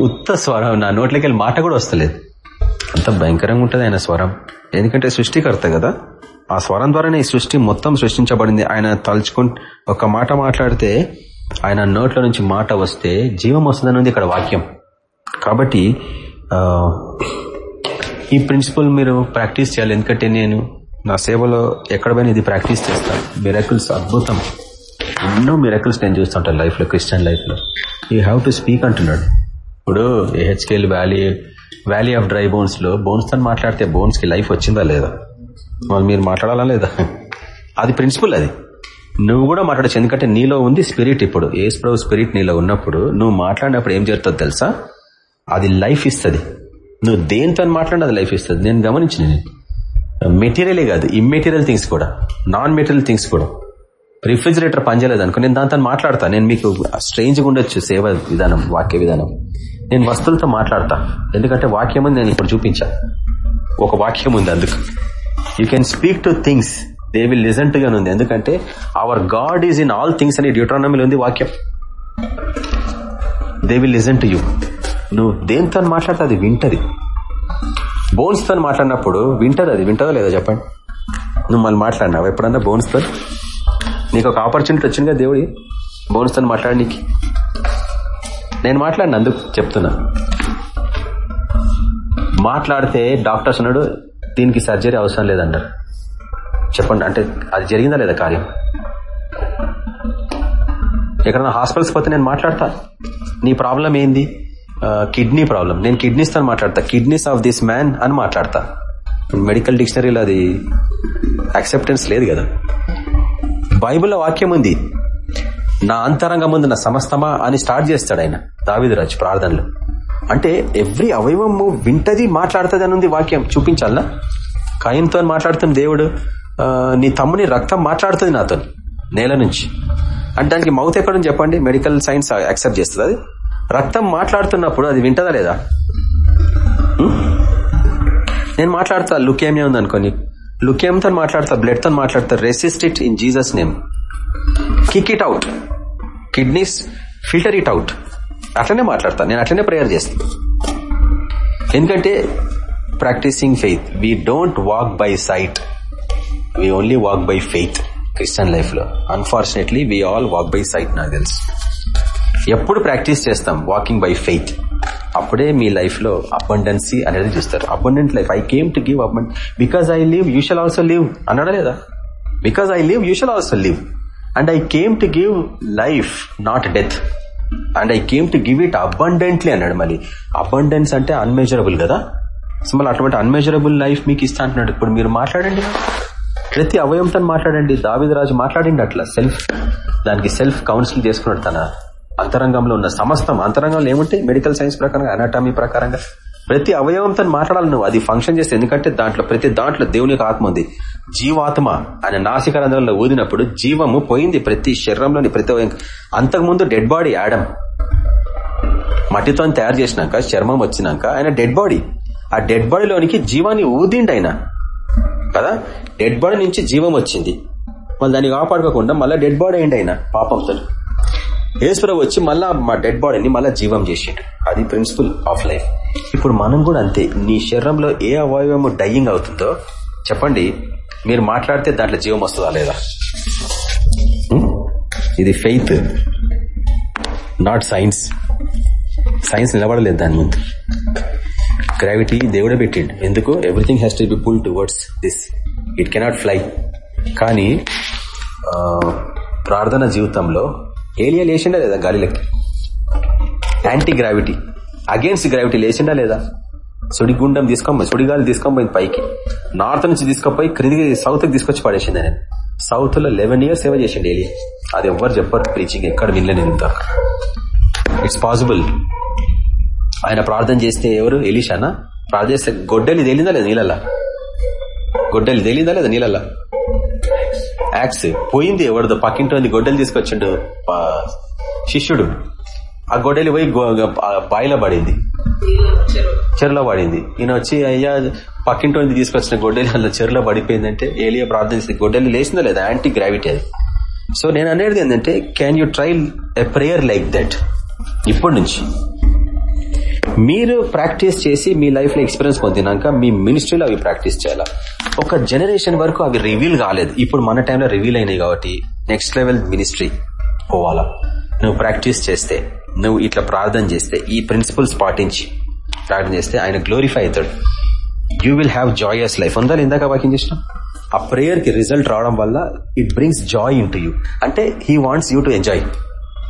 ఉత్త స్వరం నా నోట్లోకి వెళ్ళి మాట కూడా వస్తలేదు. అంత భయంకరంగా ఉంటుంది ఆయన స్వరం. ఎందుకంటే సృష్టికర్త కదా. ఆ స్వరం ద్వారానే ఈ సృష్టి మొత్తం సృష్టించబడింది. ఆయన తలుచుకుని ఒక మాట మాట్లాడితే ఆయన నోట్లో నుంచి మాట వస్తే జీవం వస్తుందని ఉంది ఇక్కడ వాక్యం. కాబట్టి ఈ ప్రిన్సిపల్ మీరు ప్రాక్టీస్ చేయాలి. ఎందుకంటే నేను నా సేవలో ఎక్కడ ఇది ప్రాక్టీస్ చేస్తాను మిరకుల్స్ అద్భుతం. ఎన్నో మిరకుల్స్ నేను చూస్తుంటాను లైఫ్లో క్రిస్టియన్ లైఫ్లో. యూ హ్యావ్ టు స్పీక్ అంటున్నాడు ఇప్పుడు ఏహెచ్కేల్ వ్యాలీ వ్యాలీ ఆఫ్ డ్రై బోన్స్లో బోన్స్తో మాట్లాడితే బోన్స్కి లైఫ్ వచ్చిందా లేదా? వాళ్ళు మీరు మాట్లాడాలా లేదా? అది ప్రిన్సిపల్ అది. నువ్వు కూడా మాట్లాడచ్చు. ఎందుకంటే నీలో ఉంది స్పిరిట్ ఇప్పుడు. ఏ స్ప్రో స్పిరిట్ నీలో ఉన్నప్పుడు నువ్వు మాట్లాడినప్పుడు ఏం జరుగుతుంది తెలుసా? అది లైఫ్ ఇస్తుంది. నువ్వు దేనితో మాట్లాడినా అది లైఫ్ ఇస్తుంది. నేను గమనించిన మెటీరియలే కాదు ఇమ్మెటీరియల్ థింగ్స్ కూడా. నాన్ మెటీరియల్ థింగ్స్ కూడా రిఫ్రిజిరేటర్ పనిచేయలేదు అనుకో నేను దాంతో మాట్లాడతా. నేను మీకు స్ట్రేంజ్గా ఉండొచ్చు సేవ విధానం వాక్య విధానం. నేను వస్తువులతో మాట్లాడతా. ఎందుకంటే వాక్యం నేను ఇప్పుడు చూపించా. ఒక వాక్యం ఉంది అందుకు. You can speak to things they will listen to ఉంది. ఎందుకంటే our God is in all things అనే డ్యూట్రానమీలో ఉంది వాక్యం. They will listen to you నువ్వు దేనితో మాట్లాడితే? అది వింటది. బోన్స్తో మాట్లాడినప్పుడు వింటది అది? వింటదో లేదో చెప్పండి. నువ్వు మళ్ళీ మాట్లాడినావు? ఎప్పుడన్నా బోన్స్తో నీకు ఒక ఆపర్చునిటీ వచ్చింది కదా దేవుడి? బోన్స్ మాట్లాడడానికి నేను మాట్లాడిన అందుకు చెప్తున్నా. మాట్లాడితే డాక్టర్స్ అన్నాడు దీనికి సర్జరీ అవసరం లేదన్నారు చెప్పండి అంటే అది జరిగిందా లేదా కార్యం? ఎక్కడైనా హాస్పిటల్స్ పోతే నేను మాట్లాడతా. నీ ప్రాబ్లం ఏంది? Kidney problem. నేను కిడ్నీస్తో మాట్లాడతా. కిడ్నీస్ ఆఫ్ దిస్ మ్యాన్ అని మాట్లాడతా. మెడికల్ డిక్షనరీలో అది యాక్సెప్టెన్స్ లేదు కదా. బైబిల్లో వాక్యం ఉంది. నా అంతరంగం ముందు నా సమస్తమా అని స్టార్ట్ చేస్తాడు ఆయన. దావిదరాజ్ ప్రార్థనలు. అంటే ఎవ్రీ అవయవము వింటది మాట్లాడుతుంది అని ఉంది వాక్యం. చూపించాలనా? కాయంతో మాట్లాడుతున్న దేవుడు. నీ తమ్ముని రక్తం మాట్లాడుతుంది నాతో నేల నుంచి. అంటే దానికి మౌత్ ఎక్కడ చెప్పండి? మెడికల్ సైన్స్ యాక్సెప్ట్ చేస్తుంది అది. రక్తం మాట్లాడుతున్నప్పుడు అది వింటదా లేదా? నేను మాట్లాడతా లుకేమియా ఉంది అనుకోని లుకేమ్తో మాట్లాడతా బ్లడ్తో మాట్లాడతా resist it in Jesus name kick it out kidneys filter it out అట్లనే మాట్లాడతా నేను అట్లనే ప్రేయర్ చేస్తాను ఎందుకంటే practising faith we don't walk by sight we only walk by faith Christian లైఫ్లో. Unfortunately we all walk by sight నాకు తెలుసు. ఎప్పుడు ప్రాక్టీస్ చేస్తాం? వాకింగ్ బై ఫెయిత్ అప్పుడే మీ లైఫ్లో అబండెన్సీ అనేది చూస్తారు. Abundant life I came to give abund because I live you shall also live అన్నాడా లేదా? Because I live you shall also live and I came to give life not death and I came to give it abundantly అన్నాడు మళ్ళీ. అబండెన్స్ అంటే అన్మెజరబుల్ కదా? సో మళ్ళీ అటువంటి అన్మెజరబుల్ లైఫ్ మీకు ఇస్తా అంటున్నాడు. ఇప్పుడు మీరు మాట్లాడండి. ప్రతి అవయంతో మాట్లాడండి. దావిదరాజు మాట్లాడండి అట్లా. సెల్ఫ్ దానికి సెల్ఫ్ కౌన్సిల్ చేసుకున్నాడు తన అంతరంగంలో ఉన్న సమస్తం అంతరంగంలో ఏముంటే మెడికల్ సైన్స్ ప్రకారంగా అనాటమీ ప్రకారంగా. ప్రతి అవయవంతో మాట్లాడాలి నువ్వు. అది ఫంక్షన్ చేస్తే ఎందుకంటే దాంట్లో ప్రతి దాంట్లో దేవుని ఆత్మ ఉంది. జీవాత్మ ఆయన నాసికరంధ్రంలో ఊదినప్పుడు జీవము పోయింది ప్రతి శరీరంలోని ప్రతి అవయం అంతకుముందు డెడ్ బాడీ యాడమ్ మట్టితో తయారు చేసినాక చర్మం వచ్చినాక ఆయన డెడ్ బాడీ ఆ డెడ్ బాడీలోనికి జీవాన్ని ఊదిండి ఆయన. కదా? డెడ్ బాడీ నుంచి జీవం వచ్చింది. మళ్ళీ దాన్ని కాపాడుకోకుండా మళ్ళీ డెడ్ బాడీ అయింది ఆయన పాపంతో ఈశ్వరం వచ్చి మళ్ళా మా డెడ్ బాడీని మళ్ళా జీవం చేసిండు. అది ప్రిన్సిపల్ ఆఫ్ లైఫ్ ఇప్పుడు మనం కూడా అంతే నీ శరీరంలో ఏ అవయవము డయింగ్ అవుతుందో చెప్పండి మీరు మాట్లాడితే దాంట్లో జీవం వస్తుందా లేదా? ఇది ఫెయిత్ నాట్ సైన్స్ సైన్స్ నిలబడలేదు దాని ముందు. గ్రావిటీ దేవుడే పెట్టిండు. ఎందుకు? Everything has to be pull towards this it cannot fly కానీ ప్రార్థన జీవితంలో ఏలియా లేచిండా లేదా గాలిలోకి? యాంటీ గ్రావిటీ అగేన్స్ట్ గ్రావిటీ లేచిండా లేదా? సుడిగుండం తీసుకొని సుడిగాలి తీసుకొని పోయింది పైకి. నార్త్ నుంచి తీసుకొని క్రిందికి సౌత్కి తీసుకొచ్చి పడేసింది నేను సౌత్లో లెవెన్ ఇయర్స్ సేవ చేసిండు ఏలియా. అది ఎవ్వరు చెప్పరు ప్రీచింగ్ ఎక్కడ వినలేను ఇట్స్ పాసిబుల్ ఆయన ప్రార్థన చేస్తే ఎవరు? ఎలీషానా? ప్రార్థన చేస్తే గొడ్డలి తేలిందా లేదా నీళ్ళల్లా? గొడ్డలి తేలిందా లేదా నీళ్ళల్లా? యాక్స్ పోయింది. ఎవరిదో పక్కింటి గొడ్డలు తీసుకొచ్చిండు. శిష్యుడు. ఆ గొడ్డలి పోయి గో- బాయిలో పడింది. చెరులో పడింది. ఈయన వచ్చి అయ్యా పక్కింటి తీసుకొచ్చిన గొడ్డలి అలా చెరులో పడిపోయిందంటే ఏలియా ప్రార్థన చేస్తే గొడ్డలి లేచిందా లేదా? యాంటీ గ్రావిటీ అది. సో నేను అనేది ఏంటంటే can you try a prayer like that ఇప్పటి నుంచి. మీరు ప్రాక్టీస్ చేసి మీ లైఫ్లో ఎక్స్పీరియన్స్ పొందినాక మీ మినిస్ట్రీలో అవి ప్రాక్టీస్ చేయాలా? ఒక జనరేషన్ వరకు అవి రివీల్ కాలేదు. ఇప్పుడు మన టైంలో రివీల్ అయినాయి కాబట్టి నెక్స్ట్ లెవెల్ మినిస్ట్రీ పోవాలా? నువ్వు ప్రాక్టీస్ చేస్తే నువ్వు ఇట్లా ప్రార్థన చేస్తే ఈ ప్రిన్సిపల్స్ పాటించి ప్రార్థన చేస్తే ఆయన గ్లోరిఫై అవుతాడు. You will have joyous life ఉందా ఇందాక వాకింగ్ చేసిన? ఆ ప్రేయర్కి రిజల్ట్ రావడం వల్ల it brings joy in you అంటే he wants you to enjoy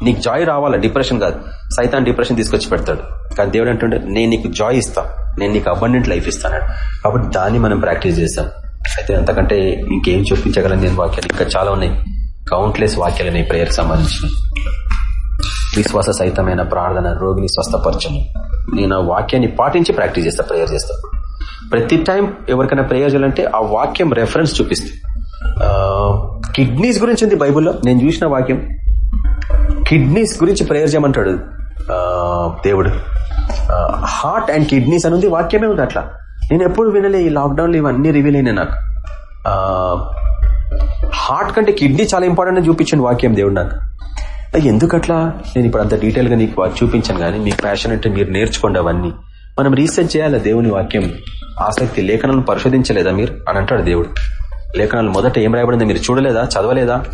నీకు జాయ్ రావాలా? డిప్రెషన్ కాదు. సైతాన్ డిప్రెషన్ తీసుకొచ్చి పెడతాడు. కానీ దేవుడు అంటుండే నేను నీకు జాయ్ ఇస్తా. నేను నీకు అబండెంట్ లైఫ్ ఇస్తాను కాబట్టి దాన్ని మనం ప్రాక్టీస్ చేస్తాం. అయితే అంతకంటే ఇంకేం చూపించగలను నేను వాక్యాలు? ఇంకా చాలా ఉన్నాయి. కౌంట్లెస్ వాక్యాలు ఉన్నాయి ప్రేయర్ సంబంధించిన విశ్వాస సహితమైన ప్రార్థన రోగిని స్వస్థపరచను. నేను ఆ వాక్యాన్ని పాటించి ప్రాక్టీస్ చేస్తా ప్రేయర్ చేస్తా. ప్రతి టైం ఎవరికైనా ప్రేయర్ చేయాలంటే ఆ వాక్యం రెఫరెన్స్ చూపిస్తే కిడ్నీస్ గురించి ఉంది బైబుల్లో. నేను చూసిన వాక్యం. కిడ్నీస్ గురించి ప్రేయర్ చేయమంటాడు. దేవుడు. హార్ట్ అండ్ కిడ్నీస్ అని ఉంది వాక్యమే ఉంది అట్లా. నేను ఎప్పుడు వినలే ఈ లాక్డౌన్లో ఇవన్నీ రివీల్ అయినాయి నాకు. హార్ట్ కంటే కిడ్నీ చాలా ఇంపార్టెంట్ అని చూపించండి వాక్యం దేవుడు నాకు. ఎందుకట్లా? నేను ఇప్పుడు అంత డీటెయిల్గా నీకు చూపించాను కానీ మీకు ప్యాషన్ అంటే మీరు నేర్చుకోండి అవన్నీ. మనం రీసెర్చ్ చేయాలి దేవుని వాక్యం? ఆసక్తి లేఖనాలను పరిశోధించలేదా మీరు? అని అంటాడు దేవుడు. లేఖనాలు మొదట ఏం రాయబడిందో మీరు చూడలేదా? చదవలేదా?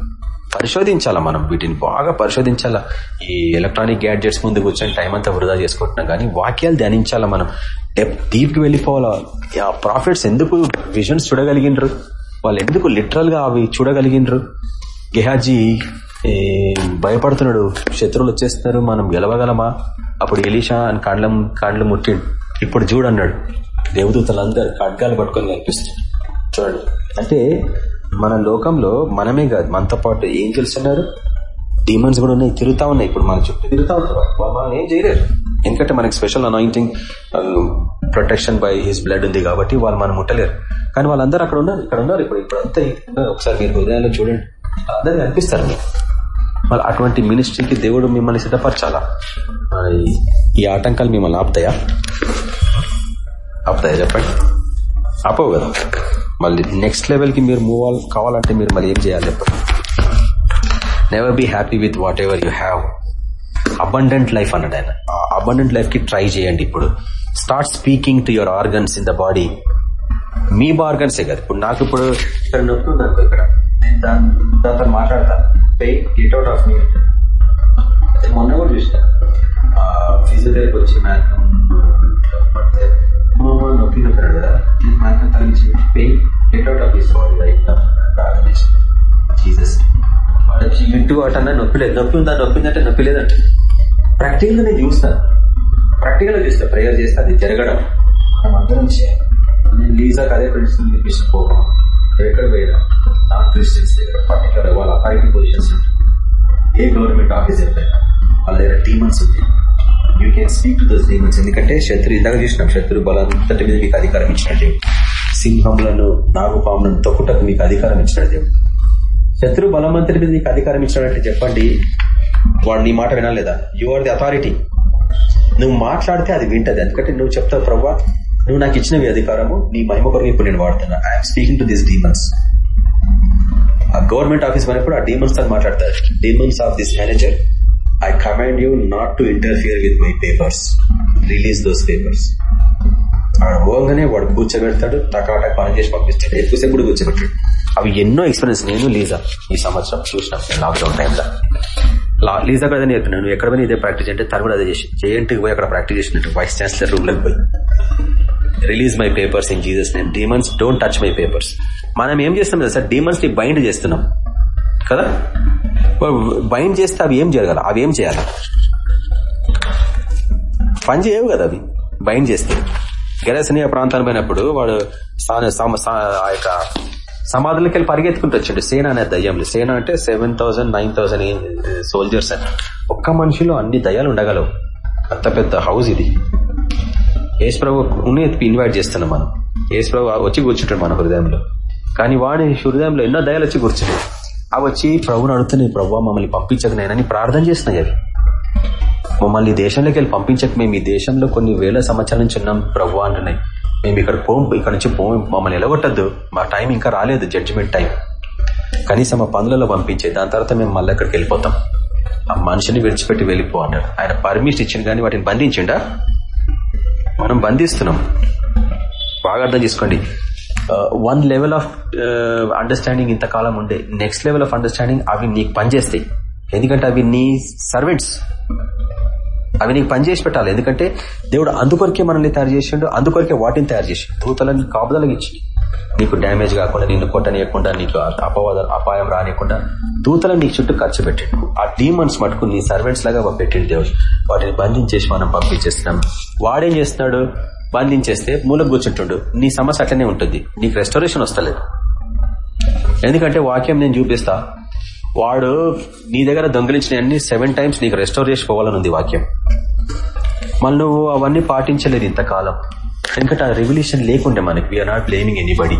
పరిశోధించాలా మనం వీటిని బాగా పరిశోధించాలా? ఈ ఎలక్ట్రానిక్ గ్యాడ్జెట్స్ ముందు కూర్చొని టైం అంతా వృధా చేసుకుంటున్నాం. కానీ వాక్యాలు ధ్యానించాలా మనం? డీప్కి వెళ్ళిపోవాలా? ఆ ప్రాఫిట్స్ ఎందుకు విజన్స్ చూడగలిగినరు? వాళ్ళు ఎందుకు లిటరల్గా అవి చూడగలిగినరు? గెహాజీ ఏ, భయపడుతున్నాడు. శత్రువులు వచ్చేస్తున్నారు. మనం గెలవగలమా? అప్పుడు ఎలీషా అని కాండ్లం కాండ్లు ముట్టిండు. ఇప్పుడు చూడన్నాడు దేవదూతలందరూ ఖడ్గాలు పట్టుకొని కనిపిస్తుంది చూడండి. అంటే మన లోకంలో మనమే కాదు మనతో పాటు ఏంజల్స్ ఉన్నారు డీమన్స్ కూడా ఉన్నాయి తిరుగుతా ఉన్నాయి ఇప్పుడు మన చుట్టూ తిరుగుతా ఉంటారు మనం ఏం చేయలేరు. ఎందుకంటే మనకి special anointing protection by his blood ఉంది కాబట్టి వాళ్ళు మనం ముట్టలేరు. కానీ వాళ్ళందరూ అక్కడ ఉన్నారు ఇక్కడ ఉన్నారు. ఇప్పుడు ఇప్పుడు అంతా ఒకసారి మీరు హృదయాల్లో చూడండి. అందరూ కనిపిస్తారు మీకు. మరి అటువంటి మినిస్ట్రీకి దేవుడు మిమ్మల్ని సిద్ధపరచాలా? మరి ఈ ఆటంకాలు మిమ్మల్ని ఆపుతాయా? ఆపుతాయా చెప్పండి. ఆపవు కదా. మళ్ళీ నెక్స్ట్ లెవెల్కి మీరు మూవ్ కావాలంటే మీరు మళ్ళీ ఏం చేయాలి చెప్పండి. Never be happy with whatever you have abundant life అన్నాడు ఆయన. అబండెంట్ లైఫ్కి ట్రై చేయండి ఇప్పుడు. Start speaking to your organs in the body మీ ఆర్గన్సే కదా. ఇప్పుడు నాకు ఇప్పుడు ఇక్కడ నొప్పి ఉంది ఇక్కడ. దాని- దాంతో మాట్లాడతా. Pain get out of me మొన్న కూడా చూసిన. ఫిజియోథెరపీ వచ్చి మ్యాథం నొప్పినాడు కదా నేను మ్యాథం తగ్గించి pain out of this body right Jesus ఇంటి వాటన్నా నొప్పి లేదు. నొప్పి ఉందా? నొప్పి ఉందంటే నొప్పి లేదంటే ప్రాక్టికల్గా నేను చూస్తాను ప్రాక్టికల్గా చూస్తా. ప్రేయర్ చేస్తే. అది జరగడం. మనం అందరం చేయాలి. నేను లీజాకి అదే ప్రిన్సిపల్ నేర్పించిన పోవడం. ఎక్కడ పోయినా నాన్ క్రిస్టియన్స్ దగ్గర పర్టికులర్ వాళ్ళ అథారిటీ పొజిషన్స్ ఉంటాయి. ఏ గవర్నమెంట్ ఆఫీసర్ పైన వాళ్ళ దగ్గర డీమన్స్ ఉంది you can speak to those demons ఎందుకంటే శత్రు ఇందాక చూసినాం శత్రు బలంతటి మీద మీకు అధికారం ఇచ్చినట్టు. సింహములను నాగుపాములను తొక్కుటకు మీకు అధికారం ఇచ్చినట్టు. దేవుడు శత్రు బలవంతుడి మీద నీకు అధికారం ఇచ్చినట్టు చెప్పండి. వాడు నీ మాట వినాలేదా? యు ఆర్ ది అథారిటీ నువ్వు మాట్లాడితే అది వింటది. ఎందుకంటే నువ్వు చెప్తావు ప్రవ్వా నువ్వు నాకు ఇచ్చినవి అధికారము నీ మహిమ కొరకు ఇప్పుడు నేను వాడుతున్నా. I'm speaking to this demons ఆ గవర్నమెంట్ ఆఫీస్ పోయినప్పుడు ఆ డీమన్స్తో మాట్లాడతారు. Demons of this manager I command you not to interfere with my papers release those papers ఆడ పోగానే వాడు కూర్చోబెడతాడు టకాట పని చేసి పంపిస్తాడు ఎక్కువసేపు కూడా కూర్చోబెట్టాడు. అవి ఎన్నో ఎక్స్పీరియన్స్ నేను లీజా ఈ సంవత్సరం చూసిన లాక్డౌన్ టైంలో లీజా కదా నేర్పినాను నువ్వు ఎక్కడ పోయినా ఇదే ప్రాక్టీస్ అంటే తను కూడా అదే చేసి జేఎన్టీకి పోయి అక్కడ ప్రాక్టీస్ చేసినట్టు వైస్ ఛాన్సలర్ రూమ్లోకి పోయి. Release my papers in Jesus name demons don't touch my papers మనం ఏం చేస్తాం కదా సార్ డీమన్స్ని బైండ్ చేస్తున్నాం. కదా? భయం చేస్తే అవి ఏం జరగాలి? అవి ఏం చేయాలి? పని చేయవు కదా అవి. భయం చేస్తే. గెరసనీయ ప్రాంతానికి పోయినప్పుడు వాడు ఆ యొక్క సమాధులకి వెళ్ళి పరిగెత్తుకుంటూ వచ్చాడు. సేన అనే దయ్యంలు సేన అంటే seven thousand nine thousand soldiers అని. ఒక్క మనిషిలో అన్ని దయ్యాలు ఉండగలవు. అంత పెద్ద హౌస్ ఇది. యేసు ప్రభు ఇన్వైట్ చేస్తున్నాం మనం. ఏసుప్రభు వచ్చి కూర్చుంటాడు మన హృదయంలో. కానీ వాడి హృదయంలో ఎన్నో దయాలు వచ్చి కూర్చుంటాడు అవి వచ్చి ప్రభుని అడుగుతున్నాయి ప్రభు మమ్మల్ని పంపించకనైనా ప్రార్థన చేస్తున్నాయి అవి. మమ్మల్ని ఈ దేశంలోకి వెళ్ళి పంపించక మేము ఈ దేశంలో కొన్ని వేల సంవత్సరాల నుంచి ఉన్నాం ప్రభు అంటున్నాయి. మేము ఇక్కడ పోం ఇక్కడ నుంచి పోం మమ్మల్ని ఎలగొట్టద్దు. మా టైం ఇంకా రాలేదు జడ్జిమెంట్ టైం కనీసం మా పనులలో పంపించే దాని తర్వాత మేము మళ్ళీ అక్కడికి వెళ్ళిపోతాం. ఆ మనిషిని విడిచిపెట్టి వెళ్ళిపో అన్నాడు. ఆయన పర్మిషన్ ఇచ్చింది కానీ వాటిని బంధించిండా? మనం బంధిస్తున్నాం. బాగా అర్థం చేసుకోండి. వన్ లెవెల్ ఆఫ్ అండర్స్టాండింగ్ ఇంతకాలం ఉండే నెక్స్ట్ లెవెల్ ఆఫ్ అండర్స్టాండింగ్ అవి నీకు పనిచేస్తాయి ఎందుకంటే అవి నీ సర్వెంట్స్ అవి నీకు పని చేసి పెట్టాలి. ఎందుకంటే దేవుడు అందుకొరకే మనల్ని తయారు చేసిండు అందుకొరకే వాటిని తయారు చేసిండు. దూతలను కాపుదలకి ఇచ్చిండు. నీకు డ్యామేజ్ కాకుండా నిన్ను కొట్టనీయకుండా నీకు అపవాద అపాయం రానియకుండా దూతలను నీ చుట్టూ ఖర్చు పెట్టిండు. ఆ డీమన్స్ మటుకు నీ సర్వెంట్స్ లాగా పెట్టిండు దేవుడు. వాటిని బంధించేసి మనం పంపించేస్తున్నాం. వాడేం చేస్తున్నాడు? బంధించేస్తే మూలకు కూర్చుంటుండు. నీ సమస్య అట్లనే ఉంటుంది. నీకు రెస్టరేషన్ వస్తలేదు. ఎందుకంటే వాక్యం నేను చూపిస్తా. వాడు నీ దగ్గర దొంగిలించిన అన్ని సెవెన్ టైమ్స్ నీకు రెస్టోర్ పోవాలని ఉంది వాక్యం. మళ్ళీ నువ్వు అవన్నీ పాటించలేదు ఇంతకాలం. ఎందుకంటే ఆ రెవల్యూషన్ లేకుండే మనకి. వీఆర్ నాట్ బ్లేమింగ్ ఎనీబడి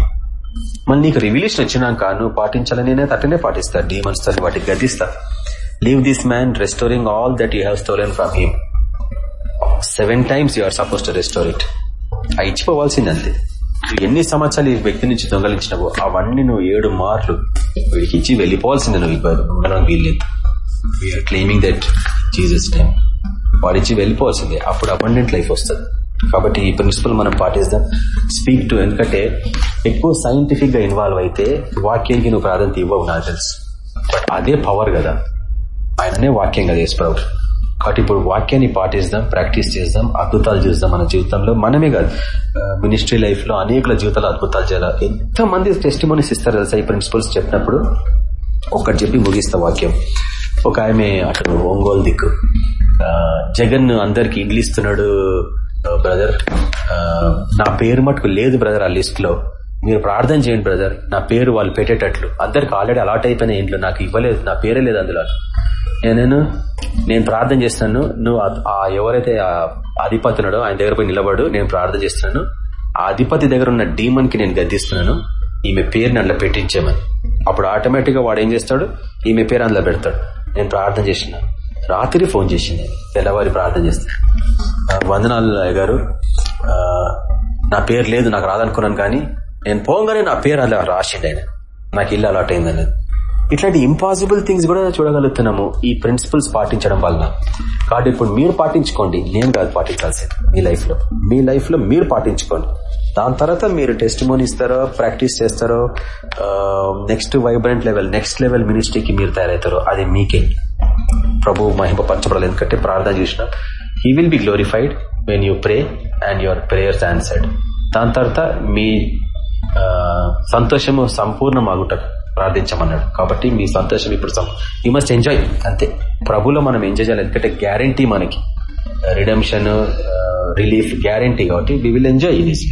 మళ్ళీ నీకు రివిలేషన్ వచ్చినాక నువ్వు పాటించాలని నేను అట్టనే పాటిస్తా. డీమన్స్తో వాటికి గదిస్తా leave this man restoring all that you have stolen from him seven times you are suppose to restore it ఆ ఇచ్చిపోవాల్సింది అంతే ఎన్ని సంవత్సరాలు ఈ వ్యక్తి నుంచి దొంగలించినవో అవన్నీ నువ్వు ఏడు మార్లు వీడికి ఇచ్చి వెళ్ళిపోవాల్సిందే నువ్వు ఇవ్వదు ఉండడం వీల్లేదు we're claiming that Jesus time వాడిచ్చి వెళ్ళిపోవాల్సిందే. అప్పుడు అబండెంట్ లైఫ్ వస్తుంది. కాబట్టి ఈ ప్రిన్సిపల్ మనం పాటిస్తాం స్పీక్ టు ఎందుకంటే ఎక్కువ సైంటిఫిక్గా ఇన్వాల్వ్ అయితే వాక్యానికి నువ్వు ప్రాధాన్యత ఇవ్వవు నాకు తెలుసు. బట్ అదే పవర్ కదా. ఆయననే వాక్యం కదా యేసుప్రభు కాబట్టి ఇప్పుడు వాక్యాన్ని పాటిస్తాం ప్రాక్టీస్ చేద్దాం అద్భుతాలు చూద్దాం మన జీవితంలో. మనమే కాదు. మినిస్ట్రీ లైఫ్లో అనేకల జీవితాలు అద్భుతాలు చేయాలి. ఎంత మంది టెస్ట్ ఇస్తారు తెలుసా? ఈ ప్రిన్సిపల్స్ చెప్పినప్పుడు ఒకటి చెప్పి ముగిస్తా వాక్యం. ఒక ఆమె అటు ఒంగోలు దిక్కు. జగన్ అందరికి ఇంగ్లీష్ ఇస్తున్నాడు బ్రదర్. నా పేరు మటుకు లేదు బ్రదర్ ఆ లిస్ట్లో మీరు ప్రార్థన చేయండి బ్రదర్. నా పేరు వాళ్ళు పెట్టేటట్లు. అందరికి ఆల్రెడీ అలాట్ అయిపోయిన ఇంట్లో నాకు ఇవ్వలేదు. నా పేరే లేదు అందులో. నేను నేను ప్రార్థన చేస్తున్నాను. నువ్వు ఆ- ఎవరైతే ఆ అధిపతి ఉన్నాడో ఆయన దగ్గర పోయి నిలబడు. నేను ప్రార్థన చేస్తున్నాను. ఆ అధిపతి దగ్గర ఉన్న డీమన్కి నేను గద్దిస్తున్నాను. ఈమె పేరుని అందులో పెట్టించేమని అప్పుడు ఆటోమేటిక్గా వాడు ఏం చేస్తాడు? ఈమె పేరు అందులో పెడతాడు. నేను ప్రార్థన చేసిన. రాత్రి ఫోన్ చేసింది తెల్లవారి ప్రార్థన చేస్తాను. వందనాలు గారు నా పేరు లేదు నాకు రాదనుకున్నాను కానీ నేను పోగానే నా పేరు అలా రాసిండు ఆయన. నాకు ఇల్లు అలాట్ అయిందని ఇట్లాంటి ఇంపాసిబుల్ థింగ్స్ కూడా చూడగలుగుతున్నాము ఈ ప్రిన్సిపల్స్ పాటించడం వలన. కాబట్టి ఇప్పుడు మీరు పాటించుకోండి. నేను కాదు పాటించాల్సింది మీ లైఫ్లో. మీ లైఫ్లో మీరు పాటించుకోండి. దాని తర్వాత మీరు టెస్ట్ మోని ఇస్తారో ప్రాక్టీస్ చేస్తారో next vibrant level next level మినిస్ట్రీకి మీరు తయారవుతారో అది మీకే. ప్రభు మహిమపరచబడాలి ఎందుకంటే ప్రార్థన చేసిన he will be glorified when you pray and your prayers answered దాని తర్వాత మీ సంతోషము సంపూర్ణమాగుట ప్రార్థించమన్నాడు. కాబట్టి మీ సంతోషం ఇప్పుడు యూ మస్ట్ ఎంజాయ్ అంతే. ప్రభులో మనం ఎంజాయ్ చేయాలి. ఎందుకంటే గ్యారంటీ మనకి. రిడమ్షన్ రిలీఫ్ గ్యారంటీ కాబట్టి వి విల్ ఎంజాయ్ దిస్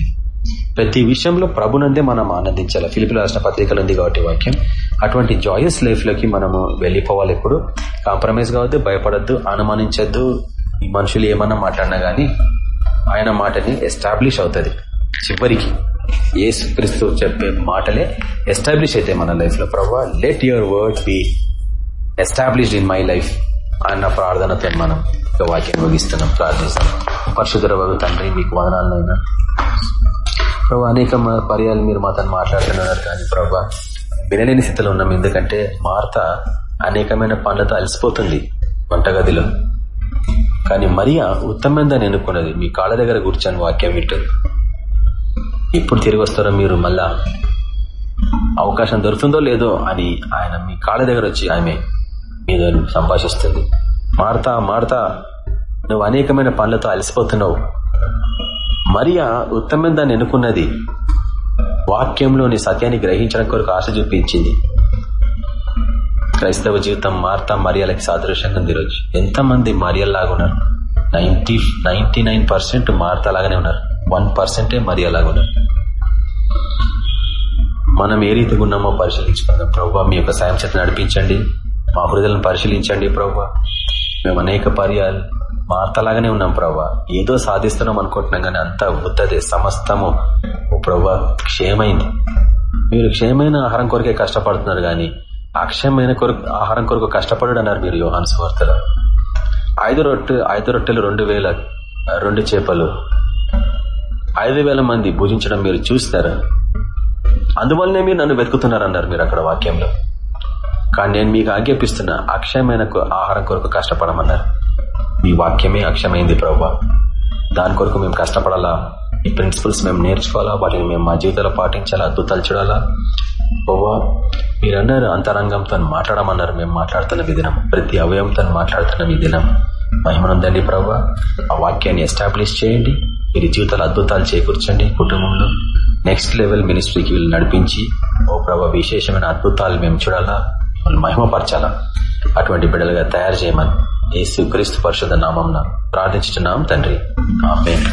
ప్రతి విషయంలో ప్రభునందే మనం ఆనందించాలి. ఫిలిపిన్ రాసిన పత్రికలు ఉంది కాబట్టి వాక్యం. అటువంటి జాయస్ లైఫ్లోకి మనము వెళ్ళిపోవాలి ఎప్పుడు. కాంప్రమైజ్ కావద్దు భయపడద్దు అనుమానించద్దు. ఈ మనుషులు ఏమన్నా మాట్లాడినా గానీ ఆయన మాటని ఎస్టాబ్లిష్ అవుతుంది. చివరికి ఏసుక్రీస్తు చెప్పే మాటలే ఎస్టాబ్లిష్ అయితే మన లైఫ్లో let your word be established in my life అన్న ప్రార్థనతో మనం వాక్యం ముగిస్తున్నాం. ప్రార్థిస్తాం పరిశుద్ధ తండ్రి మీకు వదనాలనైనా. ప్రభు అనేక పర్యాలు మీరు మాతో మాట్లాడుతున్నారు కానీ ప్రభా వినలేని స్థితిలో ఉన్నాం. ఎందుకంటే మార్త అనేకమైన పనులతో అలసిపోతుంది వంటగదిలో. కానీ మరియా ఉత్తమందని అనుకున్నది మీ కాళ్ళ దగ్గర కూర్చొని వాక్యం వింటుంది. ఇప్పుడు తిరిగి వస్తారో మీరు మళ్ళా? అవకాశం దొరుకుతుందో లేదో అని ఆయన మీ కాళ్ళ దగ్గర వచ్చి ఆమె మీద సంభాషిస్తుంది. మారతా మారతా నువ్వు అనేకమైన పనులతో అలసిపోతున్నావు. మరియా ఉత్తమం దాన్ని ఎన్నుకున్నది? వాక్యంలోని సత్యాన్ని గ్రహించడం కొరకు ఆశ చూపించింది. క్రైస్తవ జీవితం మార్తా మర్యాలకి సాదృశ్యంగా ఉంది ఈరోజు. ఎంతమంది మరియల్లాగా ఉన్నారు? Ninety ninety nine percent Martha లాగానే ఉన్నారు. వన్ పర్సెంటే మరి ఉన్నారు మనం ఏ రీతిగా ఉన్నామో పరిశీలించుకుందాం ప్రభావ మీ యొక్క సాయం చేత నడిపించండి. మా హృదయాలను పరిశీలించండి ప్రభావ మేము అనేక పర్యాలు మార్తలాగానే ఉన్నాం ప్రభా. ఏదో సాధిస్తున్నాం అనుకుంటున్నాం కానీ అంతా వృద్ధది సమస్తము ఓ ప్రభా క్షేమైంది. మీరు క్షేమైన ఆహారం కొరకే కష్టపడుతున్నారు కానీ అక్షయమైన కొరకు ఆహారం కొరకు కష్టపడడు అన్నారు మీరు యోహాను సువార్తలో. ఐదు రొట్టె ఐదు రొట్టెలు రెండు వేల రెండు చేపలు. ఐదు వేల మంది భుజించడం మీరు చూస్తారా? అందువల్లనే మీరు నన్ను వెతుకుతున్నారు అన్నారు మీరు అక్కడ వాక్యంలో. కానీ నేను మీకు ఆజ్ఞాపిస్తున్నా అక్షయమైన ఆహారం కొరకు కష్టపడమన్నారు. మీ వాక్యమే అక్షయమైంది ప్రభా దాని కొరకు మేము కష్టపడాలా? ఈ ప్రిన్సిపల్స్ మేము నేర్చుకోవాలా? వాటిని మేము మా జీవితంలో పాటించాలా? అద్భుతాలు చూడాలా? ప్రభా మీరన్నారు అంతరంగంతో మాట్లాడమన్నారు. మేము మాట్లాడుతున్న విధానం ప్రతి అవయంతో మాట్లాడుతున్న ఈ దినం మహిమనుందండి ప్రభా ఆ వాక్యాన్ని ఎస్టాబ్లిష్ చేయండి. మీరు జీవితాలు అద్భుతాలు చేకూర్చండి కుటుంబంలో. నెక్స్ట్ లెవెల్ మినిస్ట్రీకి వీళ్ళు నడిపించి ఓ ప్రభా విశేషమైన అద్భుతాలు మేము చూడాలా? మిమ్మల్ని మహిమపరచాలా? అటువంటి బిడ్డలుగా తయారు చేయమని యేసు క్రీస్తు పరిషత్ నామం ప్రార్థించుతున్నాం తండ్రి. ఆమేన్.